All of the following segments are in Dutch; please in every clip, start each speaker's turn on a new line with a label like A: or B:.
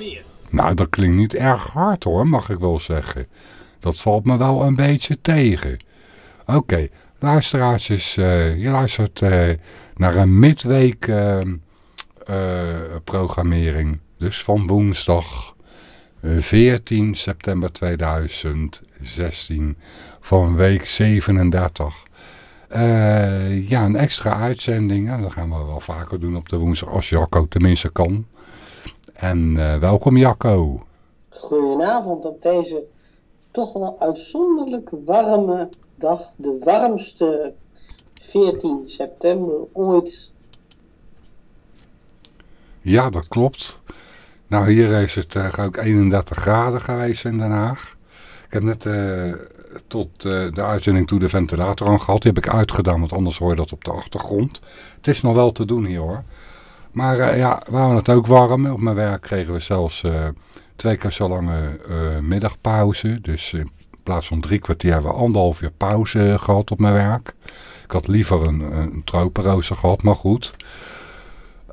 A: meer.
B: Nou, dat klinkt niet erg hard hoor, mag ik wel zeggen. Dat valt me wel een beetje tegen. Oké, okay, luisteraartjes, uh, je luistert uh, naar een midweek uh, programmering. Dus van woensdag 14 september 2016 van week 37. ja, een extra uitzending. En dat gaan we wel vaker doen op de woensdag als Jacco tenminste kan. En welkom Jacco.
C: Goedenavond op deze toch wel uitzonderlijk warme dag. De warmste 14 september ooit.
B: Ja, dat klopt. Nou, hier is het uh, ook 31 graden geweest in Den Haag. Ik heb net uh, tot uh, de uitzending toe de ventilator aan gehad. Die heb ik uitgedaan, want anders hoor je dat op de achtergrond. Het is nog wel te doen hier hoor. Maar ja, we hadden het ook warm. Op mijn werk kregen we zelfs twee keer zo lange middagpauze. Dus in plaats van drie kwartier hebben we anderhalf uur pauze gehad op mijn werk. Ik had liever een, een tropenrooster gehad, maar goed.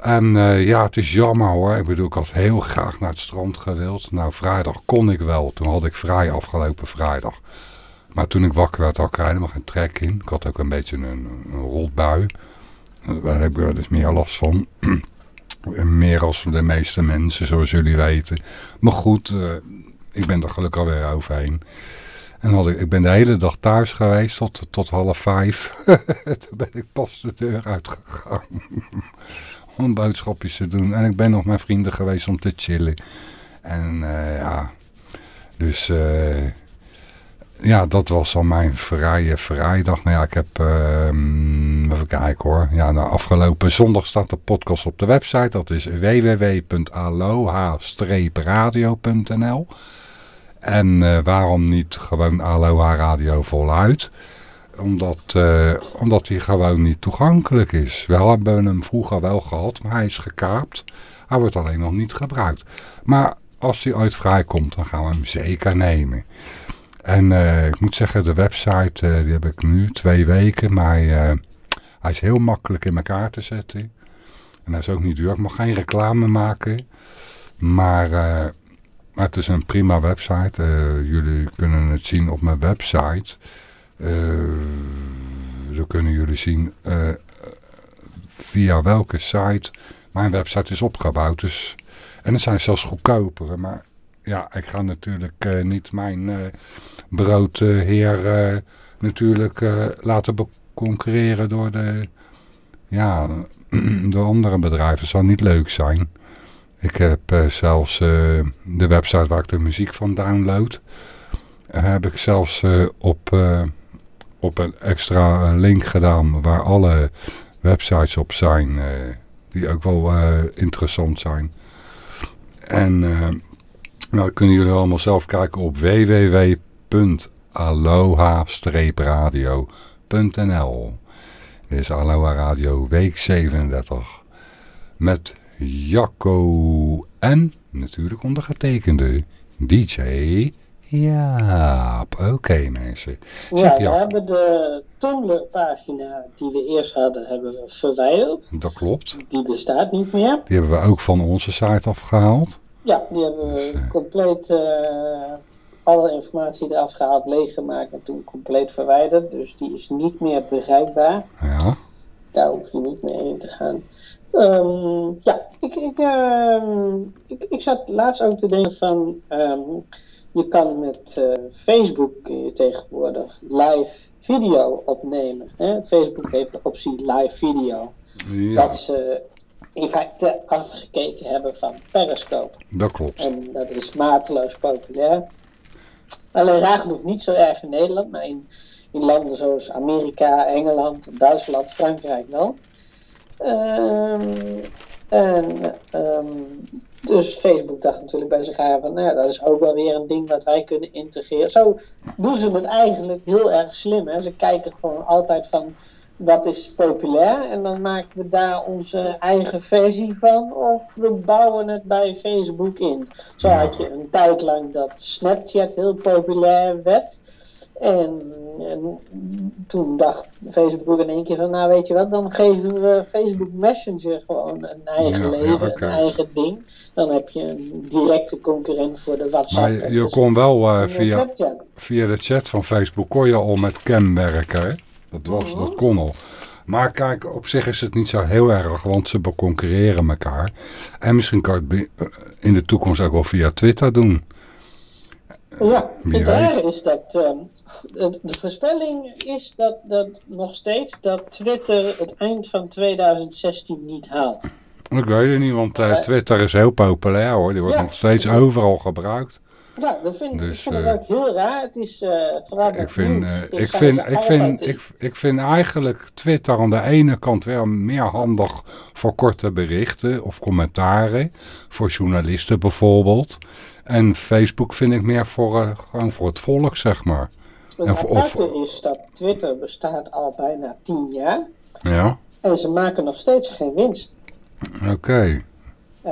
B: En ja, het is jammer hoor. Ik bedoel, ik had heel graag naar het strand gewild. Nou, vrijdag kon ik wel. Toen had ik vrij afgelopen vrijdag. Maar toen ik wakker werd, had ik er helemaal geen trek in. Ik had ook een beetje een, een rotbui. Daar heb ik wel eens meer last van. meer als de meeste mensen, zoals jullie weten. Maar goed, uh, ik ben er gelukkig alweer overheen. En had ik, ik ben de hele dag thuis geweest tot, tot half vijf. Toen ben ik pas de deur uitgegaan. om boodschapjes te doen. En ik ben nog met vrienden geweest om te chillen. En uh, ja, dus uh, ja, dat was al mijn vrije vrijdag. Nou ja, ik heb, uh, even kijken hoor. Ja, nou, afgelopen zondag staat de podcast op de website. Dat is www.aloha-radio.nl En uh, waarom niet gewoon Aloha Radio voluit? Omdat, uh, omdat hij gewoon niet toegankelijk is. We hebben hem vroeger wel gehad, maar hij is gekaapt. Hij wordt alleen nog niet gebruikt. Maar als hij ooit vrijkomt, dan gaan we hem zeker nemen. En uh, ik moet zeggen, de website die heb ik nu twee weken. Maar hij is heel makkelijk in elkaar te zetten. En hij is ook niet duur. Ik mag geen reclame maken. Maar, maar het is een prima website. jullie kunnen het zien op mijn website. Uh, dan kunnen jullie zien via welke site mijn website is opgebouwd. Dus, en er zijn zelfs goedkopere, maar ja, ik ga natuurlijk niet mijn broodheer natuurlijk laten concurreren door de, ja, door andere bedrijven. Zou niet leuk zijn. Ik heb zelfs de website waar ik de muziek van download, heb ik zelfs op op een extra link gedaan waar alle websites op zijn. Die ook wel interessant zijn. En nou kunnen jullie allemaal zelf kijken op www.aloha-radio.nl Dit is Aloha Radio week 37. Met Jacco en natuurlijk ondergetekende DJ ja, oké mensen.
C: ja, we hebben de Tumblr-pagina die we eerst hadden, hebben we verwijderd.
B: Dat klopt.
C: Die bestaat niet meer.
B: Die hebben we ook van onze site afgehaald.
C: Ja, die hebben we dus, uh... compleet uh, alle informatie eraf gehaald, leeggemaakt en toen compleet verwijderd. Dus die is niet meer bereikbaar.
B: Ja.
C: Daar hoef je niet meer in te gaan. Um, ja, ik, ik, uh, ik, ik, zat laatst ook te denken van... Um, je kan met uh, Facebook tegenwoordig live video opnemen. Hè? Facebook heeft de optie live video. Ja. Dat ze in feite afgekeken hebben van Periscope.
B: Dat klopt.
C: En dat is mateloos populair. Alleen raar genoeg niet zo erg in Nederland, maar in, in landen zoals Amerika, Engeland, Duitsland, Frankrijk wel. Um, en um, dus Facebook dacht natuurlijk bij zich van, nou ja, dat is ook wel weer een ding wat wij kunnen integreren. Zo doen ze het eigenlijk heel erg slim. Hè? Ze kijken gewoon altijd van, wat is populair? En dan maken we daar onze eigen versie van. Of we bouwen het bij Facebook in. Zo had je een tijd lang dat Snapchat heel populair werd. En, en, toen dacht Facebook in één keer van, nou weet je wat, dan geven we Facebook Messenger gewoon een eigen
B: Ja, ja,
C: leven, een eigen ding. Dan heb je een directe concurrent voor de WhatsApp.
B: Maar je, kon wel eh, via,
C: Snapchat.
B: via de chat van Facebook kon je al met cam werken. Hè? Dat, was, dat kon al. Maar kijk, op zich is het niet zo heel erg, want ze concurreren elkaar. En misschien kan je het eh, in de toekomst ook wel via Twitter doen.
C: Ja,
B: Wie
C: het
B: weet.
C: is dat ehm, de, de voorspelling is dat, dat nog steeds dat Twitter het eind van 2016 niet haalt.
B: Ik weet het niet, want eh, Twitter is heel populair hoor. Die wordt
C: Ja.
B: nog steeds overal gebruikt.
C: Ja, dat vind, ik
B: Dus,
C: vind het
B: eh,
C: ook heel raar. Het is eh vooral
B: Ik vind, eh, ik, vind, ik, vind, ik, ik vind eigenlijk Twitter aan de ene kant wel meer handig voor korte berichten of commentaren. Voor journalisten bijvoorbeeld. En Facebook vind ik meer voor, gewoon voor het volk, zeg maar.
C: Het
B: en of-
C: is dat Twitter bestaat al bijna 10 jaar
B: Ja,
C: en ze maken nog steeds geen winst.
B: oké.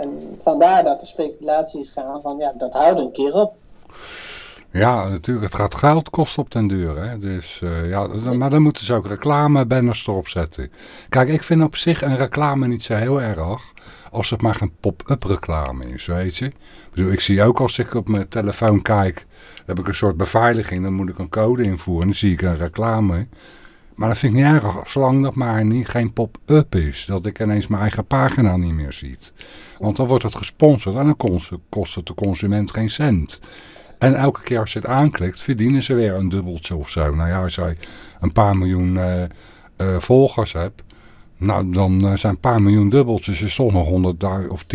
C: En vandaar dat de speculaties gaan van ja, dat houdt een keer op.
B: Ja, natuurlijk. Het gaat geld kosten op den duur. Hè? Dus, eh, ja, maar dan moeten ze ook reclamebanners erop zetten. Kijk, ik vind op zich een reclame niet zo heel erg. Als het maar geen pop-up reclame is, weet je. Ik bedoel, ik zie ook als ik op mijn telefoon kijk, heb ik een soort beveiliging. Dan moet ik een code invoeren en dan zie ik een reclame. Maar dat vind ik niet erg, zolang dat maar niet, geen pop-up is. Dat ik ineens mijn eigen pagina niet meer ziet. Want dan wordt het gesponsord en dan kost, het de consument geen cent. En elke keer als je het aanklikt, verdienen ze weer een dubbeltje of zo. Nou ja, als jij een paar miljoen eh, eh, volgers hebt, nou dan eh, zijn een paar miljoen dubbeltjes is toch nog 100.000 of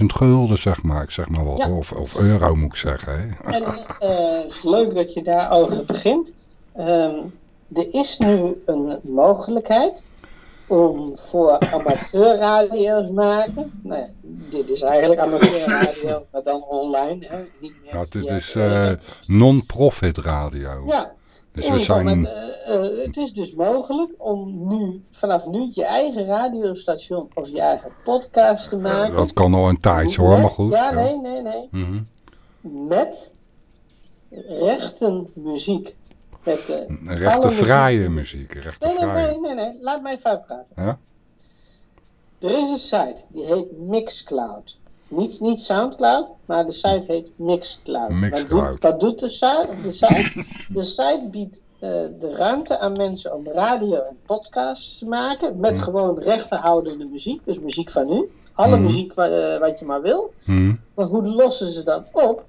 B: 10.000 gulden, zeg maar. Ik zeg maar wat,
C: Ja.
B: of, of euro moet ik zeggen. Hè?
C: En leuk dat je daarover begint. Ehm, er is nu een mogelijkheid om voor amateurradio's maken. Nou ja, dit is eigenlijk amateurradio, maar dan online. Hè? Niet meer
B: Ja, dit
C: via
B: is eh, non-profit radio.
C: ja,
B: Dus we zijn...
C: eh, eh, het is dus mogelijk om nu, vanaf nu je eigen radiostation of je eigen podcast te maken.
B: Dat kan al een tijdje hoor, maar goed.
C: Ja, nee, nee, nee.
B: Mhm.
C: Met rechten muziek. Met, eh, alle
B: Rechtenvrije
C: muziek-
B: muziek,
C: Nee, nee,
B: rechtenvrije.
C: nee, nee, nee, laat mij even uitpraten.
B: Ja?
C: Er is een site, die heet Mixcloud. Niet, niet Soundcloud, maar de site heet Mixcloud.
B: Mixcloud.
C: Wat doet, wat doet de, site, de site? De site biedt eh, de ruimte aan mensen om radio en podcasts te maken. Met gewoon rechtenhoudende muziek, dus muziek van u. Alle
B: Mhm.
C: muziek wa- eh, wat je maar wil.
B: Hm.
C: Maar hoe lossen ze dat op?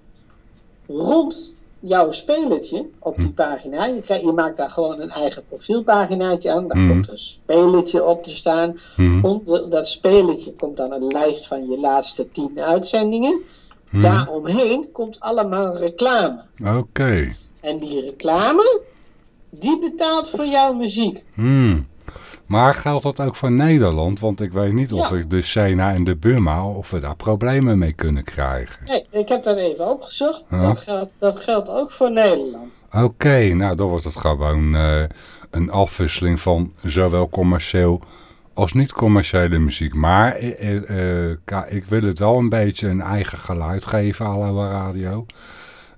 C: Rond jouw spelertje op die pagina. Je, maakt daar gewoon een eigen profielpaginaatje aan. Daar
B: Mhm.
C: komt een spelertje op te staan.
B: Hm.
C: Onder dat spelletje komt dan een lijst van je laatste tien uitzendingen.
B: Hm.
C: Daaromheen komt allemaal reclame.
B: Oké.
C: En die reclame, die betaalt voor jouw muziek.
B: Hmm. Maar geldt dat ook voor Nederland? Want ik weet niet of
C: Ja.
B: ik de Sena en de Burma, of we daar problemen mee kunnen krijgen.
C: Nee, ik heb dat even opgezocht.
B: Ja.
C: Dat, geldt, dat geldt ook voor Nederland.
B: Oké, nou dan wordt het gewoon eh, een afwisseling van zowel commercieel als niet-commerciële muziek. Maar eh, eh, ik wil het wel een beetje een eigen geluid geven à la radio.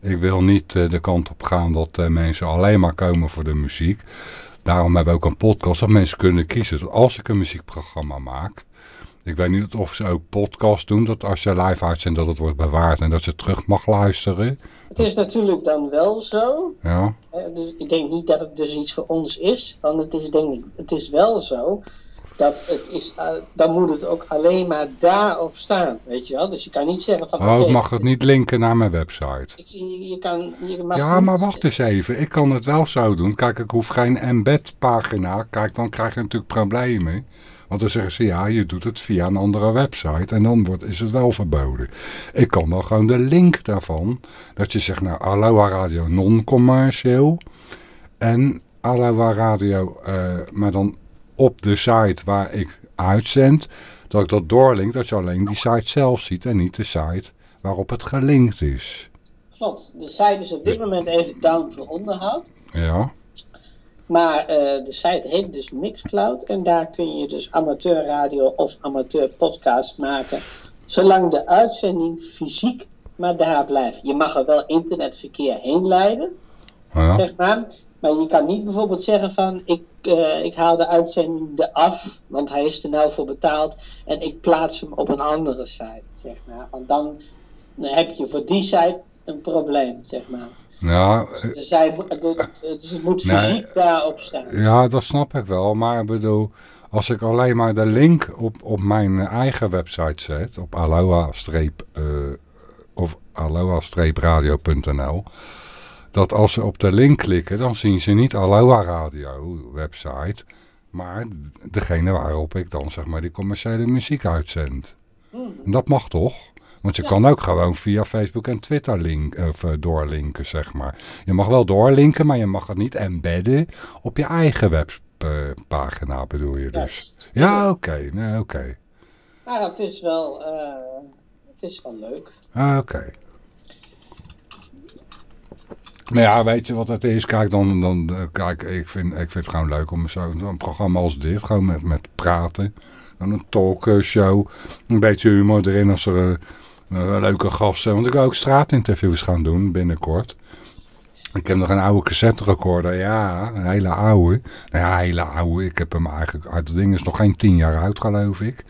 B: Ik wil niet de kant op gaan dat mensen alleen maar komen voor de muziek. Daarom hebben we ook een podcast dat mensen kunnen kiezen. Dat als ik een muziekprogramma maak, ik weet niet of ze ook podcast doen, dat als je live uitzendt dat het wordt bewaard en dat je terug mag luisteren.
C: Het is natuurlijk dan wel zo.
B: Ja.
C: hè, dus ik denk niet dat het dus iets voor ons is. Want het is, denk ik, het is wel zo. Dat het is, eh, dan moet het ook alleen maar daarop staan. Weet je wel? Dus je kan niet zeggen van.
B: Oh, ik mag het niet linken naar mijn website.
C: ik- Je, je kan, je mag
B: Ja, maar wacht eens even. Ik kan het wel zo doen. Kijk, ik hoef geen embed pagina. Kijk, dan krijg je natuurlijk problemen. Want dan zeggen ze, ja, je doet het via een andere website. En dan wordt, is het wel verboden. Ik kan wel gewoon de link daarvan. Dat je zegt, nou, Aloha Radio non-commercieel. En Aloha Radio, eh, maar dan op de site waar ik uitzend. Dat ik dat doorlink, dat je alleen die site zelf ziet. En niet de site waarop het gelinkt is.
C: Klopt. De site is op dit moment even down voor onderhoud.
B: Ja.
C: Maar eh, de site heet dus Mixcloud. En daar kun je dus amateurradio of amateurpodcast maken. Zolang de uitzending fysiek maar daar blijft. Je mag er wel internetverkeer heen leiden,
B: Ja.
C: zeg maar. Maar je kan niet bijvoorbeeld zeggen van ik, uh, ik haal de uitzending eraf, want hij is er nou voor betaald en ik plaats hem op een andere site, zeg maar. Want dan, heb je voor die site een probleem, zeg maar.
B: Ja,
C: dus, zij, dus het moet fysiek daarop staan.
B: Ja, dat snap ik wel, maar ik bedoel, als ik alleen maar de link op, op mijn eigen website zet, op aloha-streep uh, of aloha-radio.nl, dat als ze op de link klikken, dan zien ze niet Aloha Radio website, maar degene waarop ik dan zeg maar die commerciële muziek uitzend. Hmm. En dat mag toch? Want je kan ook gewoon via Facebook en Twitter link, of, uh, doorlinken, zeg maar. Je mag wel doorlinken, maar je mag het niet embedden op je eigen webpagina, bedoel je dus. Ja, oké. Nee, oké.
C: Okay. het is wel, uh, het is wel leuk.
B: Ah, oké. Maar ja, weet je wat het is? Kijk, dan, dan, eh, kijk ik, vind, ik vind het gewoon leuk om zo'n programma als dit, gewoon met, met praten. Dan een talkshow, een beetje humor erin als er uh, leuke gasten. Want ik wil ook straatinterviews gaan doen binnenkort. Ik heb nog een oude cassette recorder, ja, een hele oude. Nou ja, hele oude. Ik heb hem eigenlijk uit ding is nog geen tien jaar uit, geloof ik.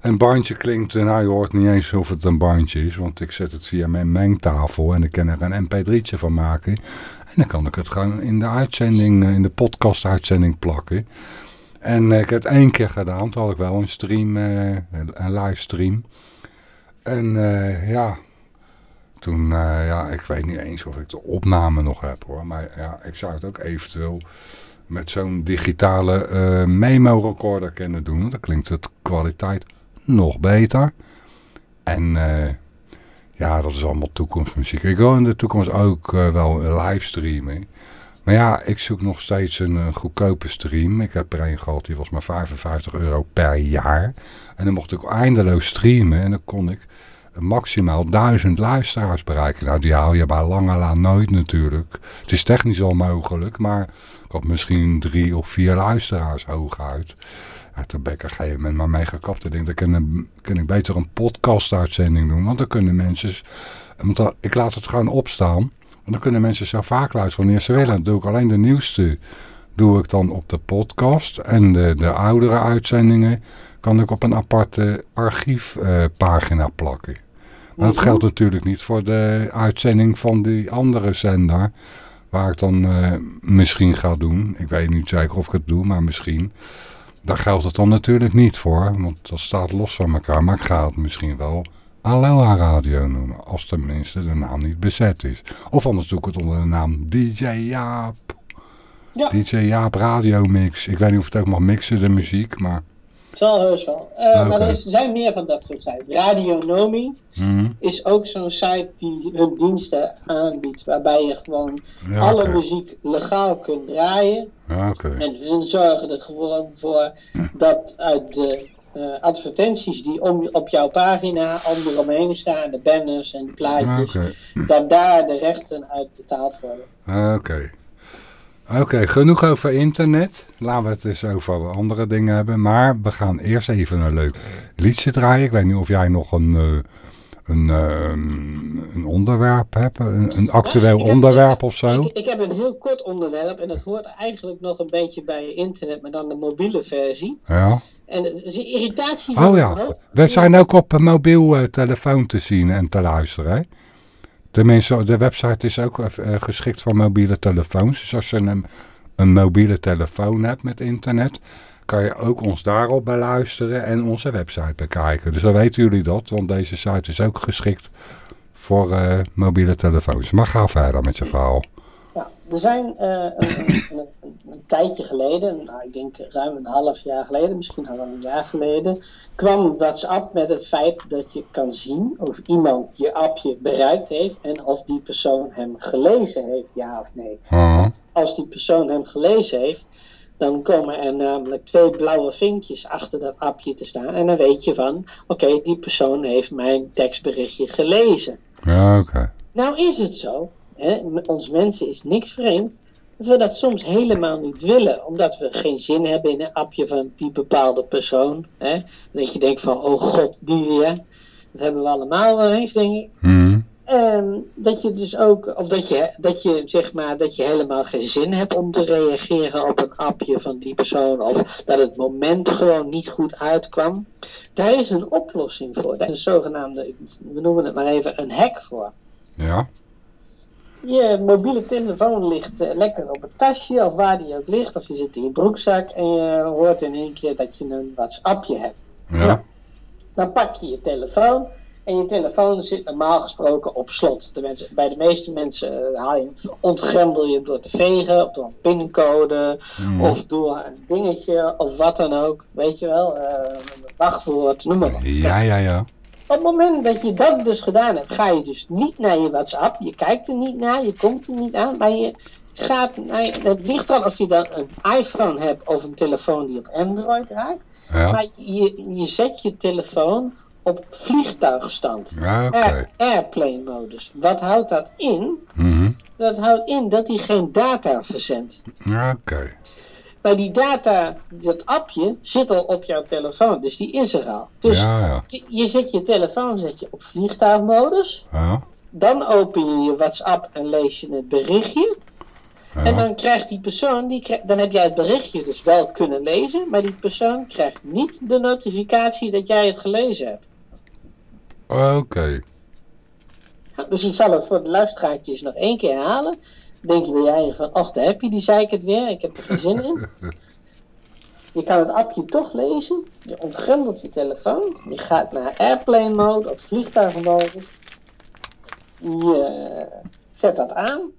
B: Een bandje klinkt, nou je hoort niet eens of het een bandje is, want ik zet het via mijn mengtafel en ik kan er een mp3'tje van maken. En dan kan ik het gewoon in de uitzending, eh, in de podcast uitzending plakken. En ik heb het één keer gedaan, toen had ik wel een stream, eh, een livestream. En uh, ja, toen, ja, ik weet niet eens of ik de opname nog heb hoor. Maar ja, ik zou het ook eventueel met zo'n digitale uh, memo recorder kunnen doen. Dan klinkt het kwaliteit nog beter. En uh, ja, dat is allemaal toekomstmuziek. Ik wil in de toekomst ook uh, wel livestreamen. Maar ja, ik zoek nog steeds een, een, goedkope stream. Ik heb er een gehad, die was maar 55 euro per jaar. En dan mocht ik eindeloos streamen. En dan kon ik maximaal duizend luisteraars bereiken. Nou, die haal je bij lange laan nooit natuurlijk. Het is technisch al mogelijk, maar ik had misschien drie of vier luisteraars hooguit. Ja, toen ben ik een gegeven moment maar mee gekapt. Ik denk, dan kan, kan ik beter een podcast-uitzending doen. Want dan kunnen mensen... Want dan, ik laat het gewoon opstaan. En dan kunnen mensen zo vaak luisteren wanneer ze willen. Dan doe ik alleen de nieuwste doe ik dan op de podcast. En de, de oudere uitzendingen kan ik op een aparte archiefpagina uh, plakken. Maar dat geldt natuurlijk niet voor de uitzending van die andere zender. Waar ik dan uh, misschien ga doen. Ik weet niet zeker of ik het doe, maar misschien. Daar geldt het dan natuurlijk niet voor. Want dat staat los van elkaar. Maar ik ga het misschien wel Aloha Radio noemen. Als tenminste de naam niet bezet is. Of anders doe ik het onder de naam DJ Jaap. Ja. DJ Jaap Radio Mix. Ik weet niet of het ook mag mixen, de muziek. Maar
C: zal heus wel. Uh, Maar er zijn meer van dat soort sites. Radionomi mm is ook zo'n site die hun diensten aanbiedt. Waarbij je gewoon alle muziek legaal kunt draaien.
B: Ja, okay.
C: En hun zorgen er gewoon voor dat uit de uh, advertenties die om, op jouw pagina om eromheen staan, de banners en de plaatjes, dat daar de rechten uit betaald worden.
B: Oké. Oké, genoeg over internet. Laten we het eens over andere dingen hebben. Maar we gaan eerst even een leuk liedje draaien. Ik weet niet of jij nog een, uh, een, uh, een onderwerp hebt. Een, een actueel onderwerp of zo.
C: Ik, ik, heb een heel kort onderwerp. En dat hoort eigenlijk nog een beetje bij internet. Maar dan de mobiele versie.
B: Ja.
C: En het is irritatie.
B: Oh ja, we zijn ook op een mobiel uh, telefoon te zien en te luisteren. Hè? Tenminste, de website is ook uh, geschikt voor mobiele telefoons. Dus als je een, een mobiele telefoon hebt met internet, kan je ook ons daarop beluisteren en onze website bekijken. Dus dan weten jullie dat, want deze site is ook geschikt voor uh, mobiele telefoons. Maar ga verder met je verhaal.
C: Ja, er zijn uh, een, een, een, tijdje geleden, nou, ik denk ruim een half jaar geleden, misschien al een jaar geleden, kwam WhatsApp met het feit dat je kan zien of iemand je appje bereikt heeft en of die persoon hem gelezen heeft, ja of nee.
B: Uh
C: Als die persoon hem gelezen heeft, dan komen er namelijk twee blauwe vinkjes achter dat appje te staan. En dan weet je van, oké, die persoon heeft mijn tekstberichtje gelezen.
B: Ja, oké.
C: Nou is het zo, hè, ons mensen is niks vreemd, we dat soms helemaal niet willen. Omdat we geen zin hebben in een appje van die bepaalde persoon. Hè? Dat je denkt van, oh god, die weer. Dat hebben we allemaal wel eens, denk ik.
B: Mm.
C: En dat je dus ook, of dat je, dat je zeg maar, dat je helemaal geen zin hebt om te reageren op een appje van die persoon. Of dat het moment gewoon niet goed uitkwam. Daar is een oplossing voor. Daar is een zogenaamde, we noemen het maar even, een hack voor.
B: Ja.
C: Je mobiele telefoon ligt eh, lekker op het tasje, of waar die ook ligt, of je zit in je broekzak en je hoort in één keer dat je een WhatsAppje hebt.
B: Ja.
C: Nou, dan pak je je telefoon en je telefoon zit normaal gesproken op slot. Tenminste, bij de meeste mensen eh, haal je, ontgrendel je hem door te vegen, of door een pincode,
B: Mhm.
C: of door een dingetje, of wat dan ook. Weet je wel, een wachtwoord, noem maar op.
B: Ja, ja, ja.
C: Op het moment dat je dat dus gedaan hebt, ga je dus niet naar je WhatsApp. Je kijkt er niet naar, je komt er niet aan, maar je gaat naar je, Het ligt al of je dan een iPhone hebt of een telefoon die op Android raakt.
B: Ja,
C: Maar je, je zet je telefoon op vliegtuigstand.
B: ja.
C: Air, airplane modus. Wat houdt dat in?
B: Mhm.
C: Dat houdt in dat hij geen data verzendt.
B: Ja, Oké.
C: Maar die data, dat appje, zit al op jouw telefoon. Dus die is er al. Dus
B: Ja, ja.
C: je, je zet je telefoon zet je op vliegtuigmodus.
B: Ja,
C: Dan open je je WhatsApp en lees je het berichtje. En dan krijgt die persoon, die dan heb jij het berichtje dus wel kunnen lezen. Maar die persoon krijgt niet de notificatie dat jij het gelezen hebt.
B: Oké.
C: Dus ik zal het voor de luisteraartjes nog één keer herhalen. Denk je bij je eigen van, ach, daar heb je die zei ik het weer, ik heb er geen zin in. Je kan het appje toch lezen. Je ontgrendelt je telefoon. Je gaat naar airplane mode of vliegtuigmode. Je zet dat aan.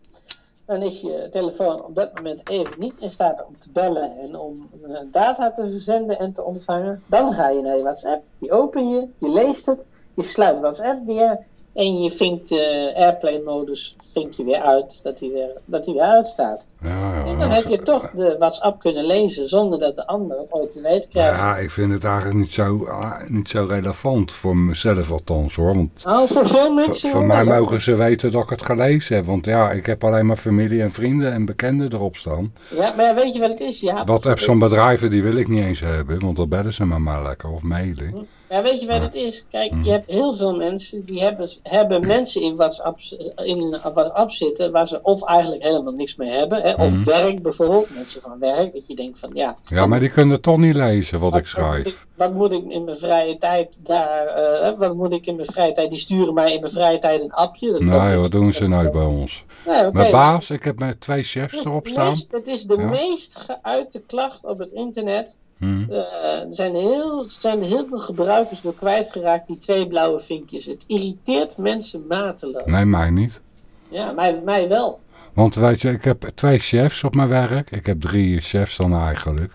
C: Dan is je telefoon op dat moment even niet in staat om te bellen en om eh, data te verzenden en te ontvangen. Dan ga je naar je WhatsApp. Die open je, je leest het, je sluit WhatsApp weer en je vinkt uh, airplane modus vink je weer uit dat hij weer, dat hij weer uitstaat.
B: Ja, ja.
C: En dan heb je toch de WhatsApp kunnen lezen zonder dat de ander het ooit te weten krijgt.
B: Ja, ik vind het eigenlijk niet zo, ah, niet zo relevant voor mezelf althans hoor. Want
C: Nou, voor veel mensen.
B: voor
C: wel.
B: mij mogen ze weten dat ik het gelezen heb. Want ja, ik heb alleen maar familie en vrienden en bekenden erop staan.
C: Ja, maar weet je wat het is? Ja,
B: WhatsApp van bedrijven die wil ik niet eens hebben. Want dan bellen ze me maar lekker of mailen.
C: Ja, weet je wat het is? Kijk,
B: Mhm.
C: je hebt heel veel mensen die hebben, hebben mensen in WhatsApp, in WhatsApp zitten waar ze of eigenlijk helemaal niks mee hebben. Hè, of
B: Mhm.
C: werk bijvoorbeeld, mensen van werk. Dat je denkt van ja.
B: Ja, maar die kunnen toch niet lezen wat ik
C: Wat
B: schrijf.
C: wat moet ik in mijn vrije tijd daar, eh, wat moet ik in mijn vrije tijd, die sturen mij in mijn vrije tijd een appje. Dat
B: Nee, wat doen ze nooit bij ons?
C: Nee.
B: Mijn baas, ik heb met twee chefs erop staan.
C: Het is de
B: Ja.
C: meest geuite klacht op het internet.
B: Hm.
C: Eh, er, zijn heel, er zijn heel veel gebruikers door kwijtgeraakt, die twee blauwe vinkjes. Het irriteert mensen mateloos.
B: Nee, mij niet.
C: Ja, mij, mij wel.
B: Want weet je, ik heb twee chefs op mijn werk. Ik heb drie chefs dan eigenlijk.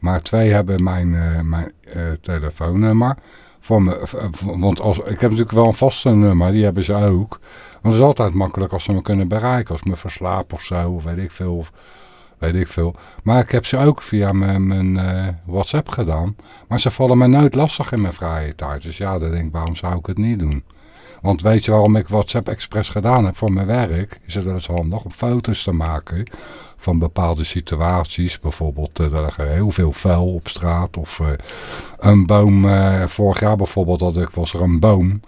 B: Maar twee hebben mijn, eh, mijn eh, telefoonnummer. Voor me, want als, ik heb natuurlijk wel een vaste nummer, die hebben ze ook. Want het is altijd makkelijk als ze me kunnen bereiken. Als ik me verslaap of zo, of weet ik veel. Of, weet ik veel. Maar ik heb ze ook via mijn, mijn eh, WhatsApp gedaan. Maar ze vallen me nooit lastig in mijn vrije tijd. Dus ja, dan denk ik, waarom zou ik het niet doen? Want weet je waarom ik WhatsApp Express gedaan heb voor mijn werk? Is het wel eens handig om foto's te maken van bepaalde situaties. Bijvoorbeeld, eh, er liggen heel veel vuil op straat. Of eh, een boom, vorig jaar bijvoorbeeld had ik, was er een boom.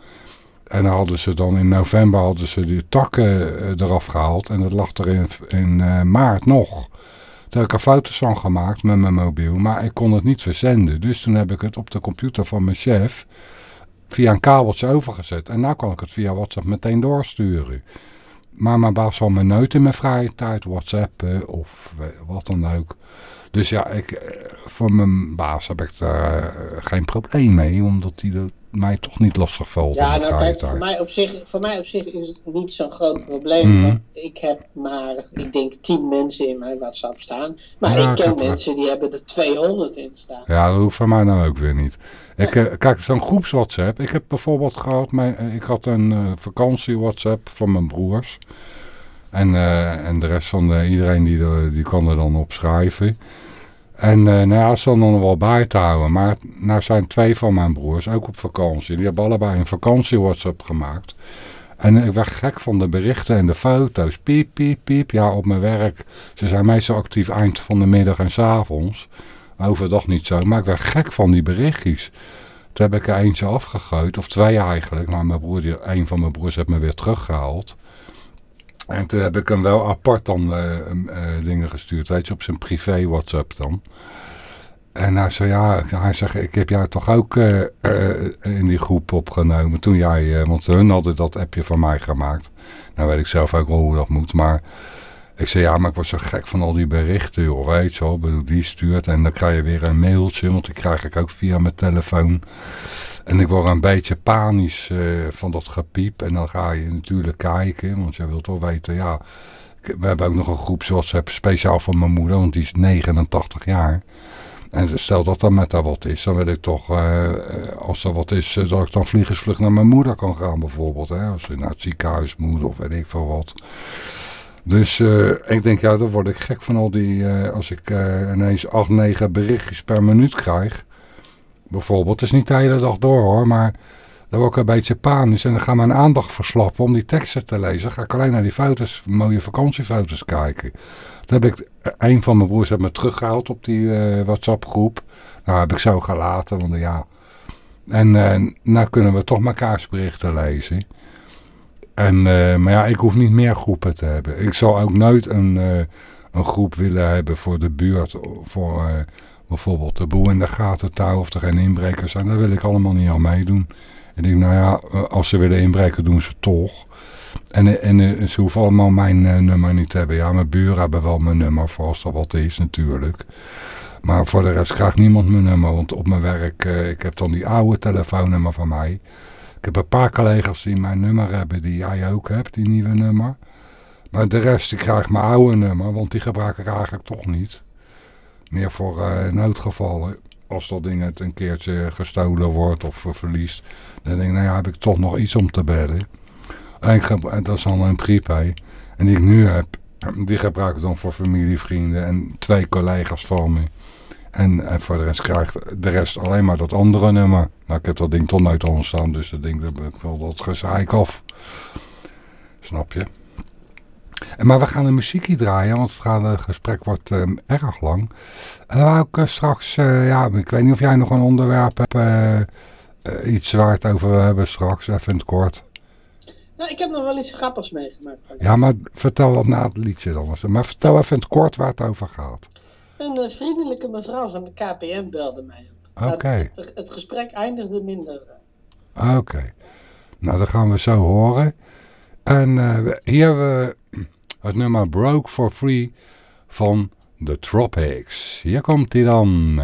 B: En dan hadden ze dan in november hadden ze die takken eh, eraf gehaald. En dat lag er in, in eh, maart nog. Daar heb ik er foto's gemaakt met mijn mobiel. Maar ik kon het niet verzenden. Dus toen heb ik het op de computer van mijn chef via een kabeltje overgezet. En nu kan ik het via WhatsApp meteen doorsturen. Maar mijn baas zal me nooit in mijn vrije tijd whatsappen of eh, wat dan ook. Dus ja, ik, eh, voor mijn baas heb ik daar eh, geen probleem mee. Omdat hij er mij toch niet lastig valt
C: Ja, nou kijk, voor mij, op zich, voor mij op zich is het niet zo'n groot probleem.
B: Mhm.
C: Want ik heb maar, ik denk, 10 mensen in mijn WhatsApp staan. Maar
B: Ja,
C: ik ken mensen die hebben er 200 in staan.
B: Ja, dat hoeft voor mij nou ook weer niet. Ik, eh, kijk, zo'n groeps WhatsApp. Ik heb bijvoorbeeld gehad, mijn, ik had een vakantie WhatsApp van mijn broers. En, eh, en de rest van de, iedereen die, die kan er dan op schrijven. En eh nou ja, ze dan nog wel bij te houden. Maar nou zijn twee van mijn broers ook op vakantie. Die hebben allebei een vakantie WhatsApp gemaakt. En ik werd gek van de berichten en de foto's. Piep, piep, piep. Ja, op mijn werk. Ze zijn meestal actief eind van de middag en s avonds. Overdag niet zo. Maar ik werd gek van die berichtjes. Toen heb ik er eentje afgegooid, of twee eigenlijk. Maar mijn broer, een van mijn broers heeft me weer teruggehaald. En toen heb ik hem wel apart dan uh, uh, dingen gestuurd. Weet je, op zijn privé WhatsApp dan. En hij zei, ja, hij zegt, ik heb jou toch ook uh, in die groep opgenomen. Toen jij, want hun hadden dat appje van mij gemaakt. Nou weet ik zelf ook wel hoe dat moet. Maar ik zei, ja, maar ik was zo gek van al die berichten, joh, weet je wel. Bedoel, die stuurt en dan krijg je weer een mailtje, want die krijg ik ook via mijn telefoon. En ik word een beetje panisch uh, van dat gepiep. En dan ga je natuurlijk kijken, want je wilt toch weten, ja... We hebben ook nog een groep WhatsApp speciaal voor mijn moeder, want die is 89 jaar. En stel dat er met haar wat is, dan wil ik toch, uh, als er wat is, dat ik dan vliegensvlug naar mijn moeder kan gaan bijvoorbeeld. Hè? Als ze naar het ziekenhuis moet of weet ik veel wat. Dus ik denk, ja, dan word ik gek van al die, als ik ineens 8, 9 berichtjes per minuut krijg. Bijvoorbeeld, het is niet de hele dag door hoor, maar dan word ik een beetje panisch. En dan gaat mijn aandacht verslappen om die teksten te lezen. Ga ik alleen naar die foto's, mooie vakantiefoto's kijken. Toen heb ik, een van mijn broers heeft me teruggehaald op die WhatsApp groep. Nou, heb ik zo gelaten, want ja... En nou kunnen we toch mekaars berichten lezen. En, uh, maar ja, ik hoef niet meer groepen te hebben. Ik zal ook nooit een, uh, een groep willen hebben voor de buurt. Voor uh, bijvoorbeeld de boel in de gaten touw of er geen inbrekers zijn. Daar wil ik allemaal niet aan meedoen. En ik denk, nou ja, als ze willen inbreken doen ze toch. En, en ze hoeven allemaal mijn nummer niet te hebben. Ja, mijn buren hebben wel mijn nummer voor als er wat is natuurlijk. Maar voor de rest krijgt niemand mijn nummer. Want op mijn werk, ik heb dan die oude telefoonnummer van mij... Ik heb een paar collega's die mijn nummer hebben, die jij ook hebt, die nieuwe nummer. Maar de rest, ik krijg mijn oude nummer, want die gebruik ik eigenlijk toch niet. Meer voor uh, noodgevallen. Als dat ding het een keertje gestolen wordt of uh, verliest. Dan denk ik, nou ja, heb ik toch nog iets om te bellen. En, dat is dan een prepay. En die ik nu heb, die gebruik ik dan voor familie, vrienden en twee collega's van me. En, voor de rest krijgt de rest alleen maar dat andere nummer. Nou, ik heb dat ding toch nooit al staan, dus dat ding, dat ik wel dat gezeik af. Snap je? Maar we gaan een muziekje draaien, want het, gaat, het gesprek wordt um, erg lang. En dan wou ik uh, straks, uh, ja, ik weet niet of jij nog een onderwerp hebt, uh, iets waar het over hebben straks, even in het kort.
C: Nou, ik heb nog wel iets grappigs meegemaakt.
B: Ja, maar vertel dat na het liedje dan. Maar vertel even in het kort waar het over gaat.
C: Een vriendelijke mevrouw van de KPN belde mij op.
B: Oké. Okay.
C: Het, het, gesprek eindigde minder.
B: Oké. Okay. Nou, dat gaan we zo horen. En hier hebben we het nummer Broke for Free van The Tropics. Hier komt hij dan.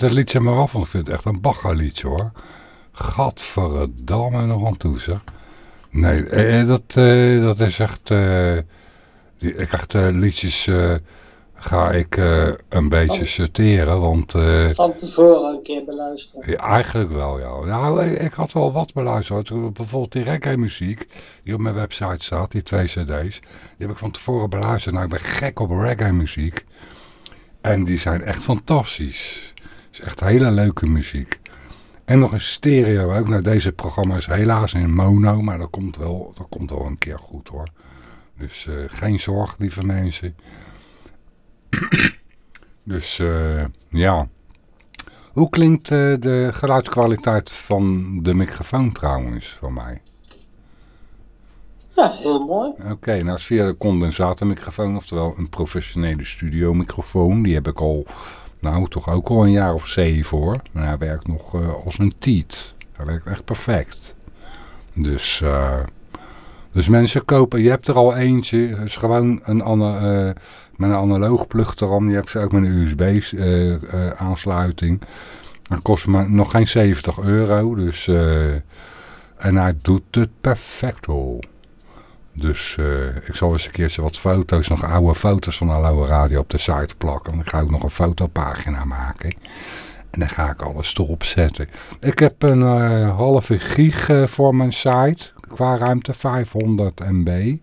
B: Het liedje maar af, want ik vind het echt een bagger liedje hoor. Gadverdamme nog aan toe zeg. Nee, eh, dat, uh, dat is echt... Uh, die, ik echt liedjes ga ik een beetje sorteren, want...
C: Van tevoren een keer beluisteren.
B: Ja, eigenlijk wel, ja. Nou, ik, ik, had wel wat beluisterd. Bijvoorbeeld die reggae muziek, die op mijn website staat, die twee cd's. Die heb ik van tevoren beluisterd. Nou, ik ben gek op reggae muziek. En die zijn echt fantastisch. Is echt hele leuke muziek. En nog een stereo ook. Nou, deze programma is helaas in mono, maar dat komt wel, dat komt wel een keer goed hoor. Dus uh, geen zorg, lieve mensen. dus uh, ja. Hoe klinkt uh, de geluidskwaliteit van de microfoon trouwens van mij?
C: Ja, heel mooi.
B: Oké, okay, nou via de condensatormicrofoon, oftewel een professionele studiomicrofoon. Die heb ik al nou, toch ook al een jaar of zeven hoor. Maar hij werkt nog uh, als een tiet. Hij werkt echt perfect. Dus, uh, dus mensen kopen... Je hebt er al eentje. Het is gewoon een, uh, met een analoog plug erom. Je hebt ze ook met een USB-aansluiting. dat kost maar nog geen 70 euro. Dus, en hij doet het perfect hoor. Dus uh, ik zal eens een keertje wat foto's, nog oude foto's van Hallo Radio op de site plakken. Want ik ga ook nog een fotopagina maken. En dan ga ik alles erop zetten. Ik heb een uh, halve gig uh, voor mijn site. Qua ruimte 500 MB.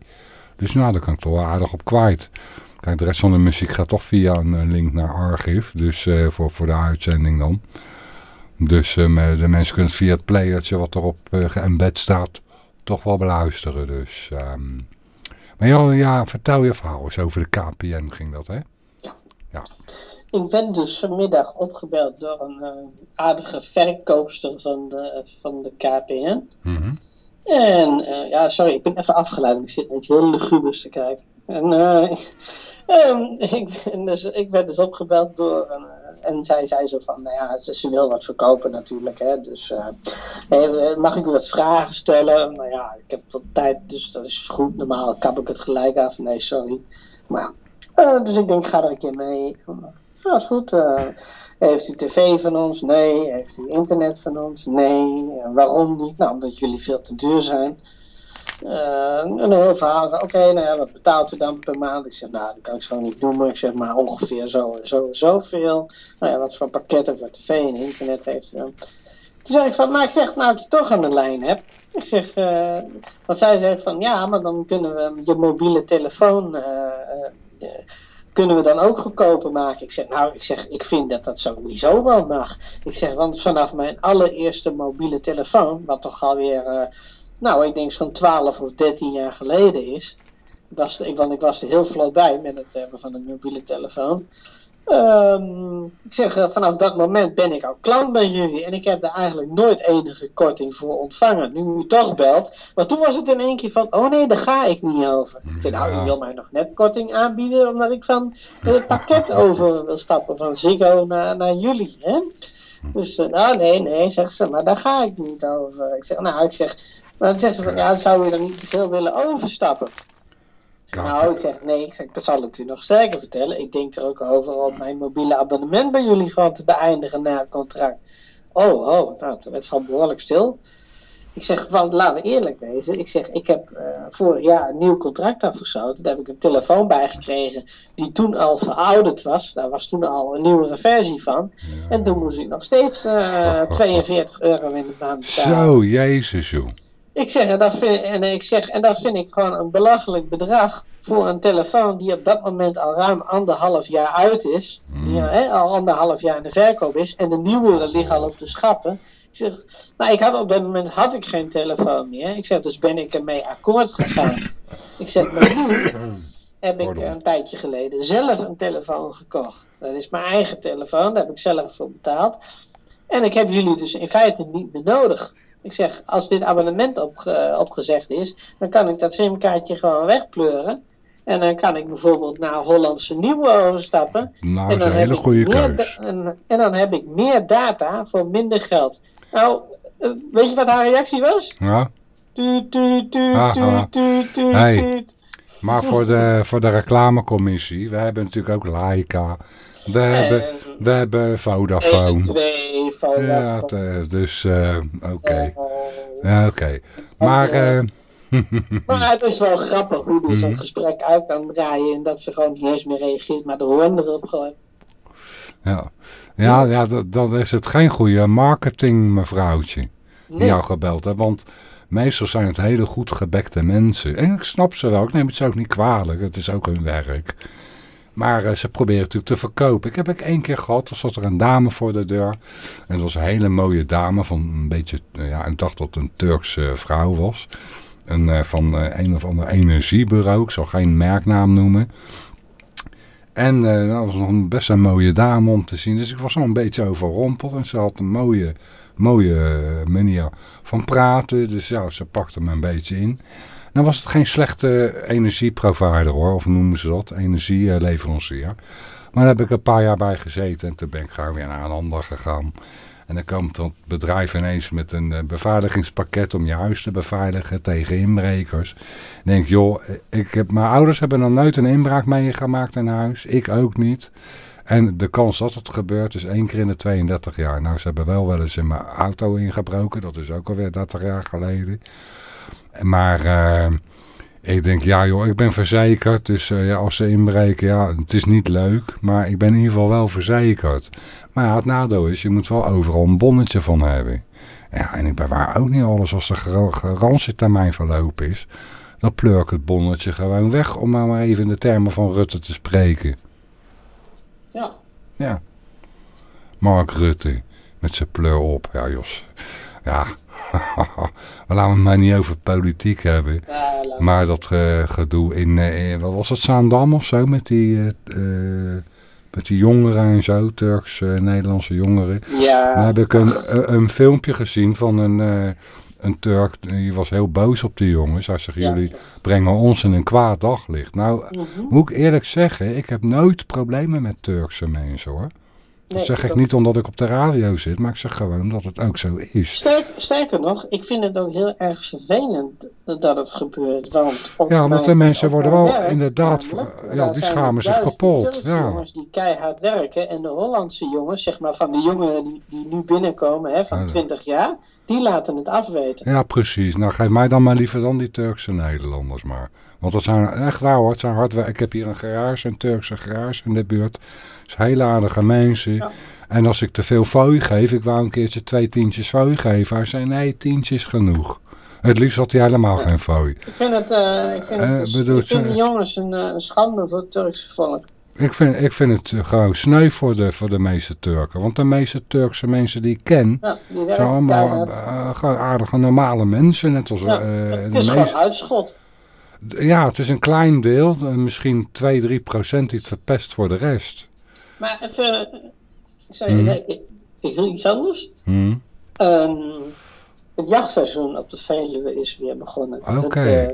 B: Dus nou, daar kan ik toch wel aardig op kwijt. Kijk, de rest van de muziek gaat toch via een link naar Archive. Dus voor, voor de uitzending dan. Dus de mensen kunnen via het playertje wat erop geëmbed staat toch wel beluisteren. Dus, um... Maar ja, ja, vertel je verhaal eens over de KPN ging dat, hè?
C: Ja. ja. Ik ben dus vanmiddag opgebeld door een uh, aardige verkoopster van de, van de KPN. Mm -hmm. En uh, ja, sorry, ik ben even afgeleid. Ik zit net heel lugubers te kijken. En uh, um, ik, ben dus, ik werd dus opgebeld door een en zij zei zo van, nou ja, ze, wil wat verkopen natuurlijk. Hè, dus uh, mag ik wat vragen stellen? Nou ja, ik heb wat tijd, dus dat is goed. Normaal kap ik het gelijk af. Nee, sorry. Maar uh, dus ik denk, ga er een keer mee. Ja, is goed. Heeft u tv van ons? Nee. Heeft u internet van ons? Nee. waarom niet? Nou, omdat jullie veel te duur zijn. Een heel verhaal. Oké, nou ja, wat betaalt u dan per maand? Ik zeg, nou, dat kan ik zo niet noemen. Ik zeg maar ongeveer zo en zo zoveel. Nou ja, wat voor pakketten voor tv en internet heeft u dan? Toen zei ik van, maar ik zeg, nou, ik je toch aan de lijn heb. Ik zeg, uh, wat zij zegt van, ja, maar dan kunnen we je mobiele telefoon, uh, kunnen we dan ook goedkoper maken? Ik zeg, nou, ik zeg, ik vind dat dat sowieso wel mag. Ik zeg, want vanaf mijn allereerste mobiele telefoon, wat toch alweer nou, ik denk zo'n 12 of 13 jaar geleden is. Was, ik, want ik was er heel vlot bij met het hebben van een mobiele telefoon. Um, ik zeg, uh, vanaf dat moment ben ik al klant bij jullie. En ik heb daar eigenlijk nooit enige korting voor ontvangen. Nu u toch belt. Maar toen was het in één keer van, oh nee, daar ga ik niet over. Ik zeg, nou, u wil mij nog net korting aanbieden. Omdat ik van het pakket over wil stappen. Van Ziggo naar, naar jullie. Hè? Dus, uh, nou nee, nee, zegt ze, maar daar ga ik niet over. Ik zeg, nou, ik zeg, maar dan zeggen ze van, ja, zou je dan niet te veel willen overstappen? Nou, ik zeg, nee, ik zeg, dat zal het u nog sterker vertellen. Ik denk er ook over om mijn mobiele abonnement bij jullie gewoon te beëindigen na het contract. Oh, oh, nou, toen werd het al behoorlijk stil. Ik zeg, want laten we eerlijk wezen. Ik zeg, ik heb uh, vorig jaar een nieuw contract afgesloten. Daar heb ik een telefoon bij gekregen die toen al verouderd was. Daar was toen al een nieuwere versie van. En toen moest ik nog steeds uh, eh, 42 euro in de maand betalen.
B: Zo, jezus joh.
C: Ik zeg, en dat, vind, en, ik zeg, en dat vind ik gewoon een belachelijk bedrag voor een telefoon die op dat moment al ruim anderhalf jaar uit is. Mm. Ja, hè, al anderhalf jaar in de verkoop is. En de nieuwere liggen al op de schappen. Ik zeg, maar ik had op dat moment had ik geen telefoon meer. Ik zeg, dus ben ik ermee akkoord gegaan. Ik zeg, maar nu heb ik een tijdje geleden zelf een telefoon gekocht. Dat is mijn eigen telefoon, daar heb ik zelf voor betaald. En ik heb jullie dus in feite niet meer nodig. Ik zeg, als dit abonnement opge opgezegd is, dan kan ik dat simkaartje gewoon wegpleuren. En dan kan ik bijvoorbeeld naar Hollandse Nieuwe overstappen.
B: Nou,
C: en dan
B: een hele goede keus.
C: En, en, dan heb ik meer data voor minder geld. Nou, uh, weet je wat haar reactie was?
B: Ja.
C: Tuut, tuut, tuut, tuut, tuut, tuut,
B: hey. Maar voor de, voor de reclamecommissie, we hebben natuurlijk ook Laika. We hebben, we hebben Vodafone.
C: 2, Vodafone.
B: Ja, het, dus uh, oké. Okay. Oké. Maar... Uh,
C: maar het is wel grappig hoe die zo'n gesprek uit kan draaien en dat ze gewoon niet eens meer reageert, maar de hoorn erop gooit.
B: Ja, ja, ja dan is het geen goede marketing mevrouwtje die jou gebeld heeft. Want meestal zijn het hele goed gebekte mensen. En ik snap ze wel, ik neem het ze ook niet kwalijk, het is ook hun werk. Maar uh, ze proberen natuurlijk te verkopen. Ik heb ik één keer gehad, er zat er een dame voor de deur. En dat was een hele mooie dame van een beetje, ja, ik dacht dat het een Turkse vrouw was. Een, van een of ander energiebureau, ik zal geen merknaam noemen. En dat was nog een best een mooie dame om te zien. Dus ik was al een beetje overrompeld. En ze had een mooie, mooie manier van praten. Dus ja, ze pakte me een beetje in. Nou was het geen slechte energieprovider hoor. Of noemen ze dat? Energieleverancier. Maar daar heb ik een paar jaar bij gezeten. En toen ben ik gewoon weer naar een ander gegaan. En dan komt dat bedrijf ineens met een beveiligingspakket om je huis te beveiligen tegen inbrekers. Dan denk joh, ik heb, mijn ouders hebben nog nooit een inbraak meegemaakt in huis. Ik ook niet. En de kans dat het gebeurt is één keer in de 32 jaar. Nou, ze hebben wel wel eens in mijn auto ingebroken. Dat is ook alweer 30 jaar geleden. Maar uh, ik denk, ja joh, ik ben verzekerd. Dus uh, ja, als ze inbreken, ja, het is niet leuk. Maar ik ben in ieder geval wel verzekerd. Maar ja, het nadeel is, je moet wel overal een bonnetje van hebben. Ja, en ik bewaar ook niet alles als de garantietermijn verlopen is. Dan pleur ik het bonnetje gewoon weg, om nou maar even in de termen van Rutte te spreken.
C: Ja.
B: Ja. Mark Rutte, met zijn pleur op. Ja, Jos. Ja, we laten het maar niet over politiek hebben.
C: Ja,
B: maar dat uh, gedoe in, uh, wat was het, Zaandam of zo, met die, uh, met die jongeren en zo, Turks-Nederlandse jongeren.
C: Ja.
B: Dan heb ik een, een filmpje gezien van een, een Turk, die was heel boos op die jongens. Hij zegt, ja. jullie brengen ons in een kwaad daglicht. Nou,
C: Mhm.
B: moet ik eerlijk zeggen, ik heb nooit problemen met Turkse mensen hoor. Dat
C: Nee,
B: zeg ik
C: dat-
B: niet omdat ik op de radio zit, maar ik zeg gewoon dat het ook zo is.
C: Sterk, sterker nog, ik vind het ook heel erg vervelend dat het gebeurt. Want
B: Ja, want de mensen worden wel
C: werk
B: inderdaad,
C: namelijk,
B: ja, die schamen zich kapot,
C: Turkse
B: ja.
C: jongens die keihard werken en de Hollandse jongens, zeg maar van de jongeren die, die nu binnenkomen hè, van
B: Ja.
C: 20 jaar, die laten het afweten.
B: Ja, precies. Nou, geef mij dan maar liever dan die Turkse Nederlanders maar. Want dat zijn echt waar hoor, het zijn hard Ik heb hier een garage, een Turkse garage in de buurt. Zijn hele aardige mensen.
C: Ja.
B: En als ik te veel fooi geef, ik wou een keertje twee tientjes fooi geven. Hij zei, nee, tientjes is genoeg. Het liefst had hij helemaal geen fooi.
C: Ik vind het, eh, ik vind
B: Eh,
C: het dus-
B: bedoel,
C: ik vind
B: het-
C: die jongens een, eh, een schande voor het Turkse volk.
B: Ik vind, ik vind het gewoon sneu voor de, voor de meeste Turken. Want de meeste Turkse mensen die ik ken,
C: Ja, die
B: zijn allemaal gewoon aardige normale mensen. Net als
C: Ja, het is gewoon uitschot.
B: Ja, het is een klein deel. Misschien 2, 3 procent die het verpest voor de rest.
C: Maar even, ik zei,
B: Mhm.
C: ik wil iets anders.
B: Hm.
C: Ehm, het jachtseizoen op de Veluwe is weer begonnen.
B: Oké.
C: Eh,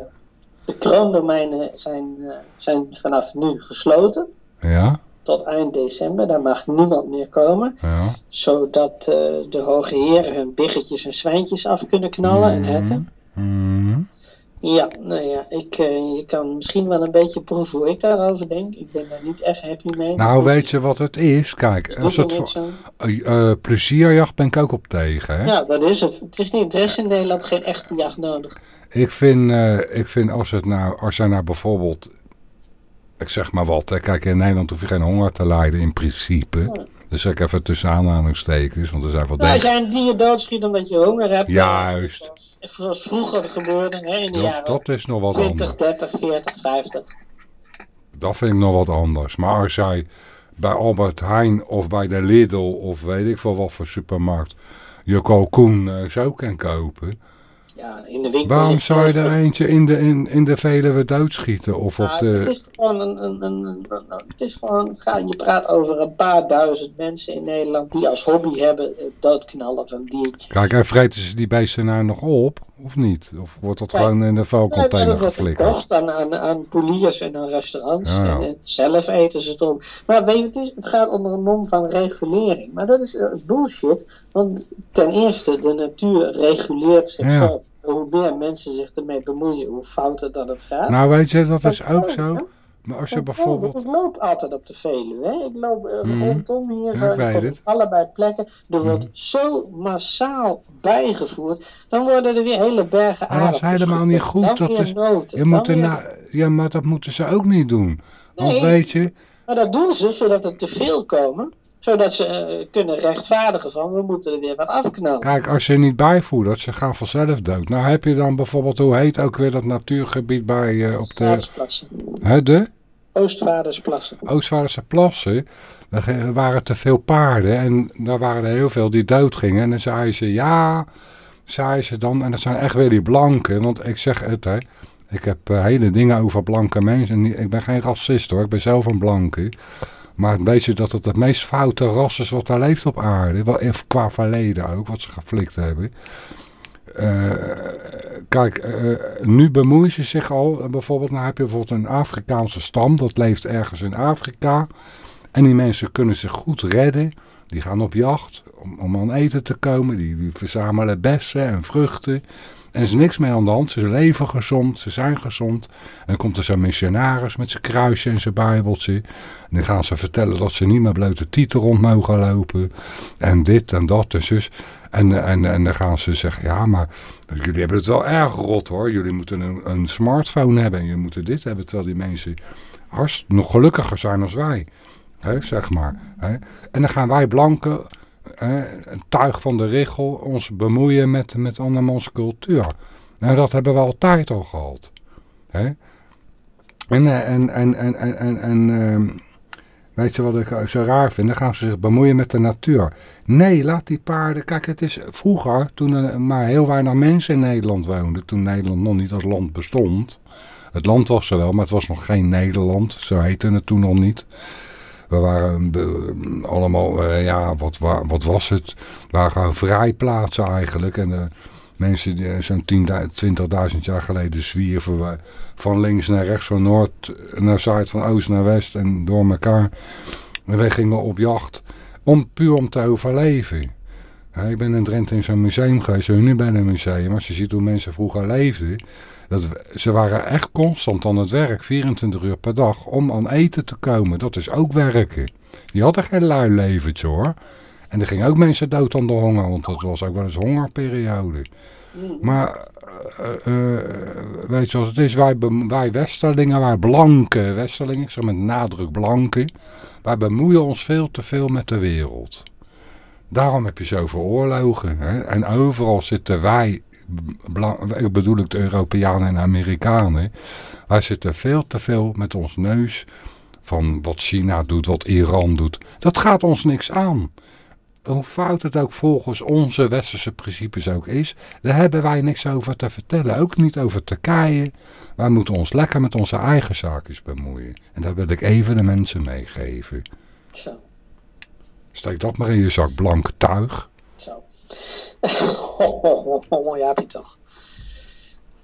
C: de kroondomeinen zijn, eh, zijn vanaf nu gesloten
B: Ja,
C: tot eind december. Daar mag niemand meer komen.
B: ja.
C: Zodat eh, de hoge heren hun biggetjes en zwijntjes af kunnen knallen en herten.
B: Hm.
C: Ja, nou ja, ik, eh, je kan misschien wel een beetje proeven hoe ik daarover denk. Ik ben daar niet echt happy mee.
B: Nou, weet je wat het is? Kijk, als het
C: er
B: eh, eh, plezierjacht ben ik ook op tegen. Hè?
C: Ja, dat is het. Het is niet, er is in Nederland geen echte jacht nodig.
B: Ik vind, ik vind als, het nou, als jij nou bijvoorbeeld, ik zeg maar wat, hè, kijk in Nederland hoef je geen honger te lijden in principe.
C: Ja.
B: Dus zeg ik even tussen aanhalingstekens, want er zijn wel
C: Nou, als
B: denk-
C: jij een dier doodschiet omdat je honger hebt.
B: Juist.
C: Zoals, vroeger gebeurde hè, in de
B: Ja,
C: jaren
B: dat is nog wat
C: 20,
B: anders.
C: 30, 40, 50.
B: Dat vind ik nog wat anders. Maar als jij bij Albert Heijn of bij de Lidl of weet ik veel wat voor supermarkt je kalkoen eh, zo kan kopen.
C: Ja, in de winkel.
B: Waarom zou je er eentje in de, in, in de Veluwe doodschieten? Of op
C: Nou, het
B: de...
C: is gewoon een, een, een, het is gewoon, het gaat, je praat over een paar duizend mensen in Nederland die als hobby hebben eh, doodknallen van een diertje.
B: Kijk, en vreten ze die beesten nou nog op? Of niet? Of wordt dat
C: Kijk,
B: gewoon in de vuilcontainer
C: dat wordt
B: geflikkerd?
C: verkocht aan, aan, aan poliers en aan restaurants.
B: Ja.
C: En, zelf eten ze het op. Maar weet je, het, is, het gaat onder een mom van regulering. Maar dat is eh, bullshit. Want ten eerste, de natuur reguleert zichzelf. Hoe meer mensen zich ermee bemoeien, hoe fouter dat het gaat.
B: Nou weet je, dat is ook zo. Maar als je bijvoorbeeld...
C: Ik loop altijd op de Veluwe. Hè? Ik loop eh,
B: Mhm.
C: rondom hier zo.
B: ik
C: op allebei plekken. Er wordt
B: Mhm.
C: zo massaal bijgevoerd. Dan worden er weer hele bergen
B: Maar dat is helemaal niet goed,
C: Dan
B: dat is-
C: noten.
B: Je moet. Ja, maar dat moeten ze ook niet doen. Want weet je,
C: Maar dat doen ze zodat er te veel komen. Zodat ze eh, kunnen rechtvaardigen van we moeten er weer wat afknallen.
B: kijk, als je niet bijvoedert, ze gaan vanzelf dood. Nou heb je dan bijvoorbeeld, hoe heet ook weer dat natuurgebied bij, eh, op de... Hè, de?
C: Oostvadersplassen.
B: Oostvaarderse plassen, daar waren te veel paarden en daar waren er heel veel die doodgingen. En dan zei ze, ja, zei ze dan, en dat zijn echt weer die blanken, want ik zeg het, hè, ik heb eh, hele dingen over blanke mensen. Ik ben geen racist hoor, ik ben zelf een blanke. Maar weet je dat het het meest foute ras is wat er leeft op aarde, wel, qua verleden ook, wat ze geflikt hebben. Eh, kijk, eh, nu bemoeien ze zich al. bijvoorbeeld, nou heb je bijvoorbeeld een Afrikaanse stam. Dat leeft ergens in Afrika. En die mensen kunnen zich goed redden. Die gaan op jacht om, om aan eten te komen. Die verzamelen bessen en vruchten. En er is niks meer aan de hand. Ze leven gezond. Ze zijn gezond. En dan komt er zo'n missionaris met zijn kruisje en zijn bijbeltje. En dan gaan ze vertellen dat ze niet meer blote tieten rond mogen lopen. En dit en dat en zus. En, en, en dan gaan ze zeggen, ja, maar jullie hebben het wel erg rot hoor. Jullie moeten een, een smartphone hebben en jullie moeten dit hebben. Terwijl die mensen hartst nog gelukkiger zijn dan wij. Hè, zeg maar. En dan gaan wij blanken, een tuig van de richel, ons bemoeien met, met andermans cultuur. Nou, dat hebben we altijd al gehad. Hè. En, eh, en, en, en, en, en, en ehm, weet je wat ik zo raar vind? Dan gaan ze zich bemoeien met de natuur. Nee, laat die paarden... Kijk, het is vroeger, toen er maar heel weinig mensen in Nederland woonden... toen Nederland nog niet als land bestond... Het land was er wel, maar het was nog geen Nederland. Zo heette het toen nog niet. We waren eh, allemaal, eh, ja, wat, wa- wat was het? Het waren gewoon vrijplaatsen eigenlijk. En de mensen die eh, zo'n 10.000, 20.000 jaar geleden zwierven we van links naar rechts, van noord naar zuid, van oost naar west en door elkaar. En wij gingen op jacht om puur om te overleven. Ik ben in Drenthe in zo'n museum geweest, nu bij een museum. Als je ziet hoe mensen vroeger leefden, dat, ze waren echt constant aan het werk, 24 uur per dag, om aan eten te komen. Dat is ook werken. Die hadden geen lui leventje hoor. En er gingen ook mensen dood aan de honger, want dat was ook wel eens hongerperiode. Maar, eh, eh, weet je wat het is, wij, wij Westerlingen, wij blanke Westerlingen, ik zeg met nadruk blanke, wij bemoeien ons veel te veel met de wereld. Daarom heb je zoveel oorlogen. Hè? En overal zitten wij, ik bedoel ik de Europeanen en Amerikanen, wij zitten veel te veel met ons neus van wat China doet, wat Iran doet. Dat gaat ons niks aan. Hoe fout het ook volgens onze westerse principes ook is, daar hebben wij niks over te vertellen. Ook niet over Turkije. Wij moeten ons lekker met onze eigen zaakjes bemoeien. En dat wil ik even de mensen meegeven.
C: Zo,
B: Steek dat maar in je zak blank tuig.
C: zo. ja, heb je toch.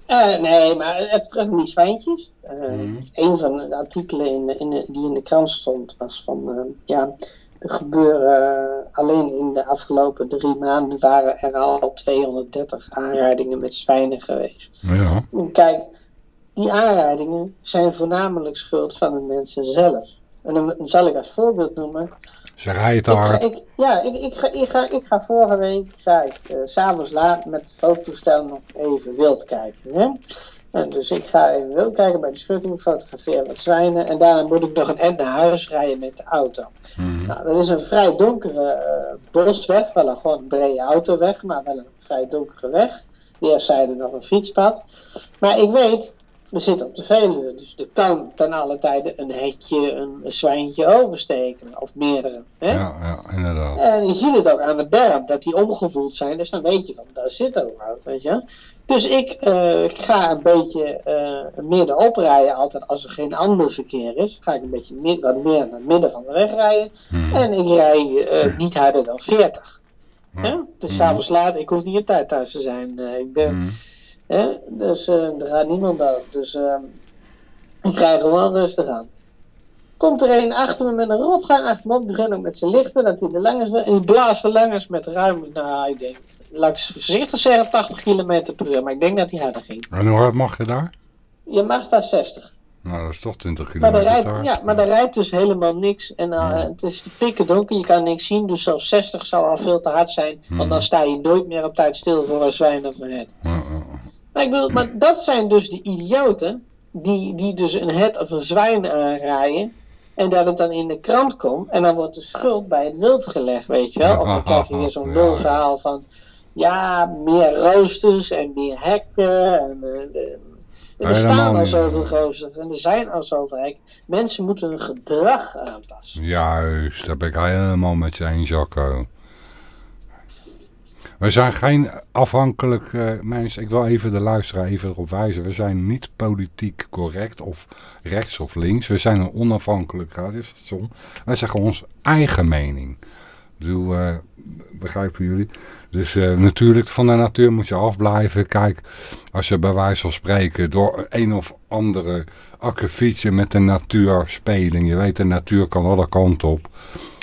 C: Eh, nee, maar even terug naar die zwijntjes.
B: Mhm.
C: Een van de artikelen in de, in de- die in de krant stond was van, eh, ja, er gebeuren alleen in de afgelopen drie maanden waren er al 230 aanrijdingen met zwijnen geweest.
B: Ja.
C: En Kijk, die aanrijdingen zijn voornamelijk schuld van de mensen zelf. En dan zal ik als voorbeeld noemen.
B: Ze rijdt te hard.
C: ik, ja, ik, ik, ga, ik, ga, ik ga vorige week ga ik, eh, s'avonds laat met het fototoestel nog even wild kijken. Hè? En dus ik ga even wild kijken bij de schutting, fotograferen wat zwijnen. En daarna moet ik nog een end naar huis rijden met de auto.
B: Mhm.
C: Nou, dat is een vrij donkere eh, bosweg, wel een gewoon een brede autoweg, maar wel een vrij donkere weg. Weerszijden nog een fietspad. Maar ik weet, we zitten op de Veluwe, dus er kan ten alle tijde een hekje, een, een zwijntje oversteken, of meerdere. Hè?
B: Ja, ja, inderdaad.
C: En je ziet het ook aan de berm, dat die omgevoeld zijn, dus dan weet je van, daar zit ook wat, weet je. Dus ik eh, ga een beetje eh midden oprijden, altijd als er geen ander verkeer is. Ga ik een beetje mid- wat meer naar het midden van de weg rijden.
B: Mhm.
C: En ik rij eh, niet harder dan 40. Hè? Dus
B: Mhm.
C: s'avonds laat, ik hoef niet op tijd thuis te zijn. ik ben,
B: Mhm.
C: Hè? Dus eh, er gaat niemand dood. Dus ehm, ik rij gewoon rustig aan. Komt er een achter me met een rotgang achter me op, die rent ook met zijn lichten, dat hij de langs en die blaast de langs met ruim, nou ik denk, laat ik voorzichtig zeggen 80 km per uur, maar ik denk dat hij harder ging.
B: En hoe hard mag je daar?
C: Je mag daar 60.
B: Nou, dat is toch 20
C: Maar
B: kilometer
C: daar, rijdt,
B: te
C: ja, maar daar rijdt dus helemaal niks. En uh,
B: Ja.
C: het is pikken donker, je kan niks zien. Dus zelfs 60 zou al veel te hard zijn. Want dan sta je nooit meer op tijd stil voor een zwijn of een
B: ja.
C: Maar, ik bedoel, maar dat zijn dus de idioten die, die dus een het of een zwijn aanrijden. En dat het dan in de krant komt. En dan wordt de schuld bij het wild gelegd, weet je wel. Of dan krijg je weer zo'n
B: Ja.
C: lulverhaal van... Ja, meer roosters en meer hekken. En, eh, de- er staan al zoveel roosters en er zijn al zoveel hekken. Mensen moeten hun gedrag aanpassen.
B: Juist, daar ben ik helemaal met je eens, Jacco. We zijn geen afhankelijk eh, mensen. Ik wil even de luisteraar even erop wijzen. We zijn niet politiek correct of rechts of links. We zijn een onafhankelijk radiostation. Wij zeggen onze eigen mening. Ik eh, begrijpen jullie? Dus eh, natuurlijk, van de natuur moet je afblijven. Kijk, als je bij wijze van spreken door een of andere akkefietje met de natuur spelen. Je weet, de natuur kan alle kanten op.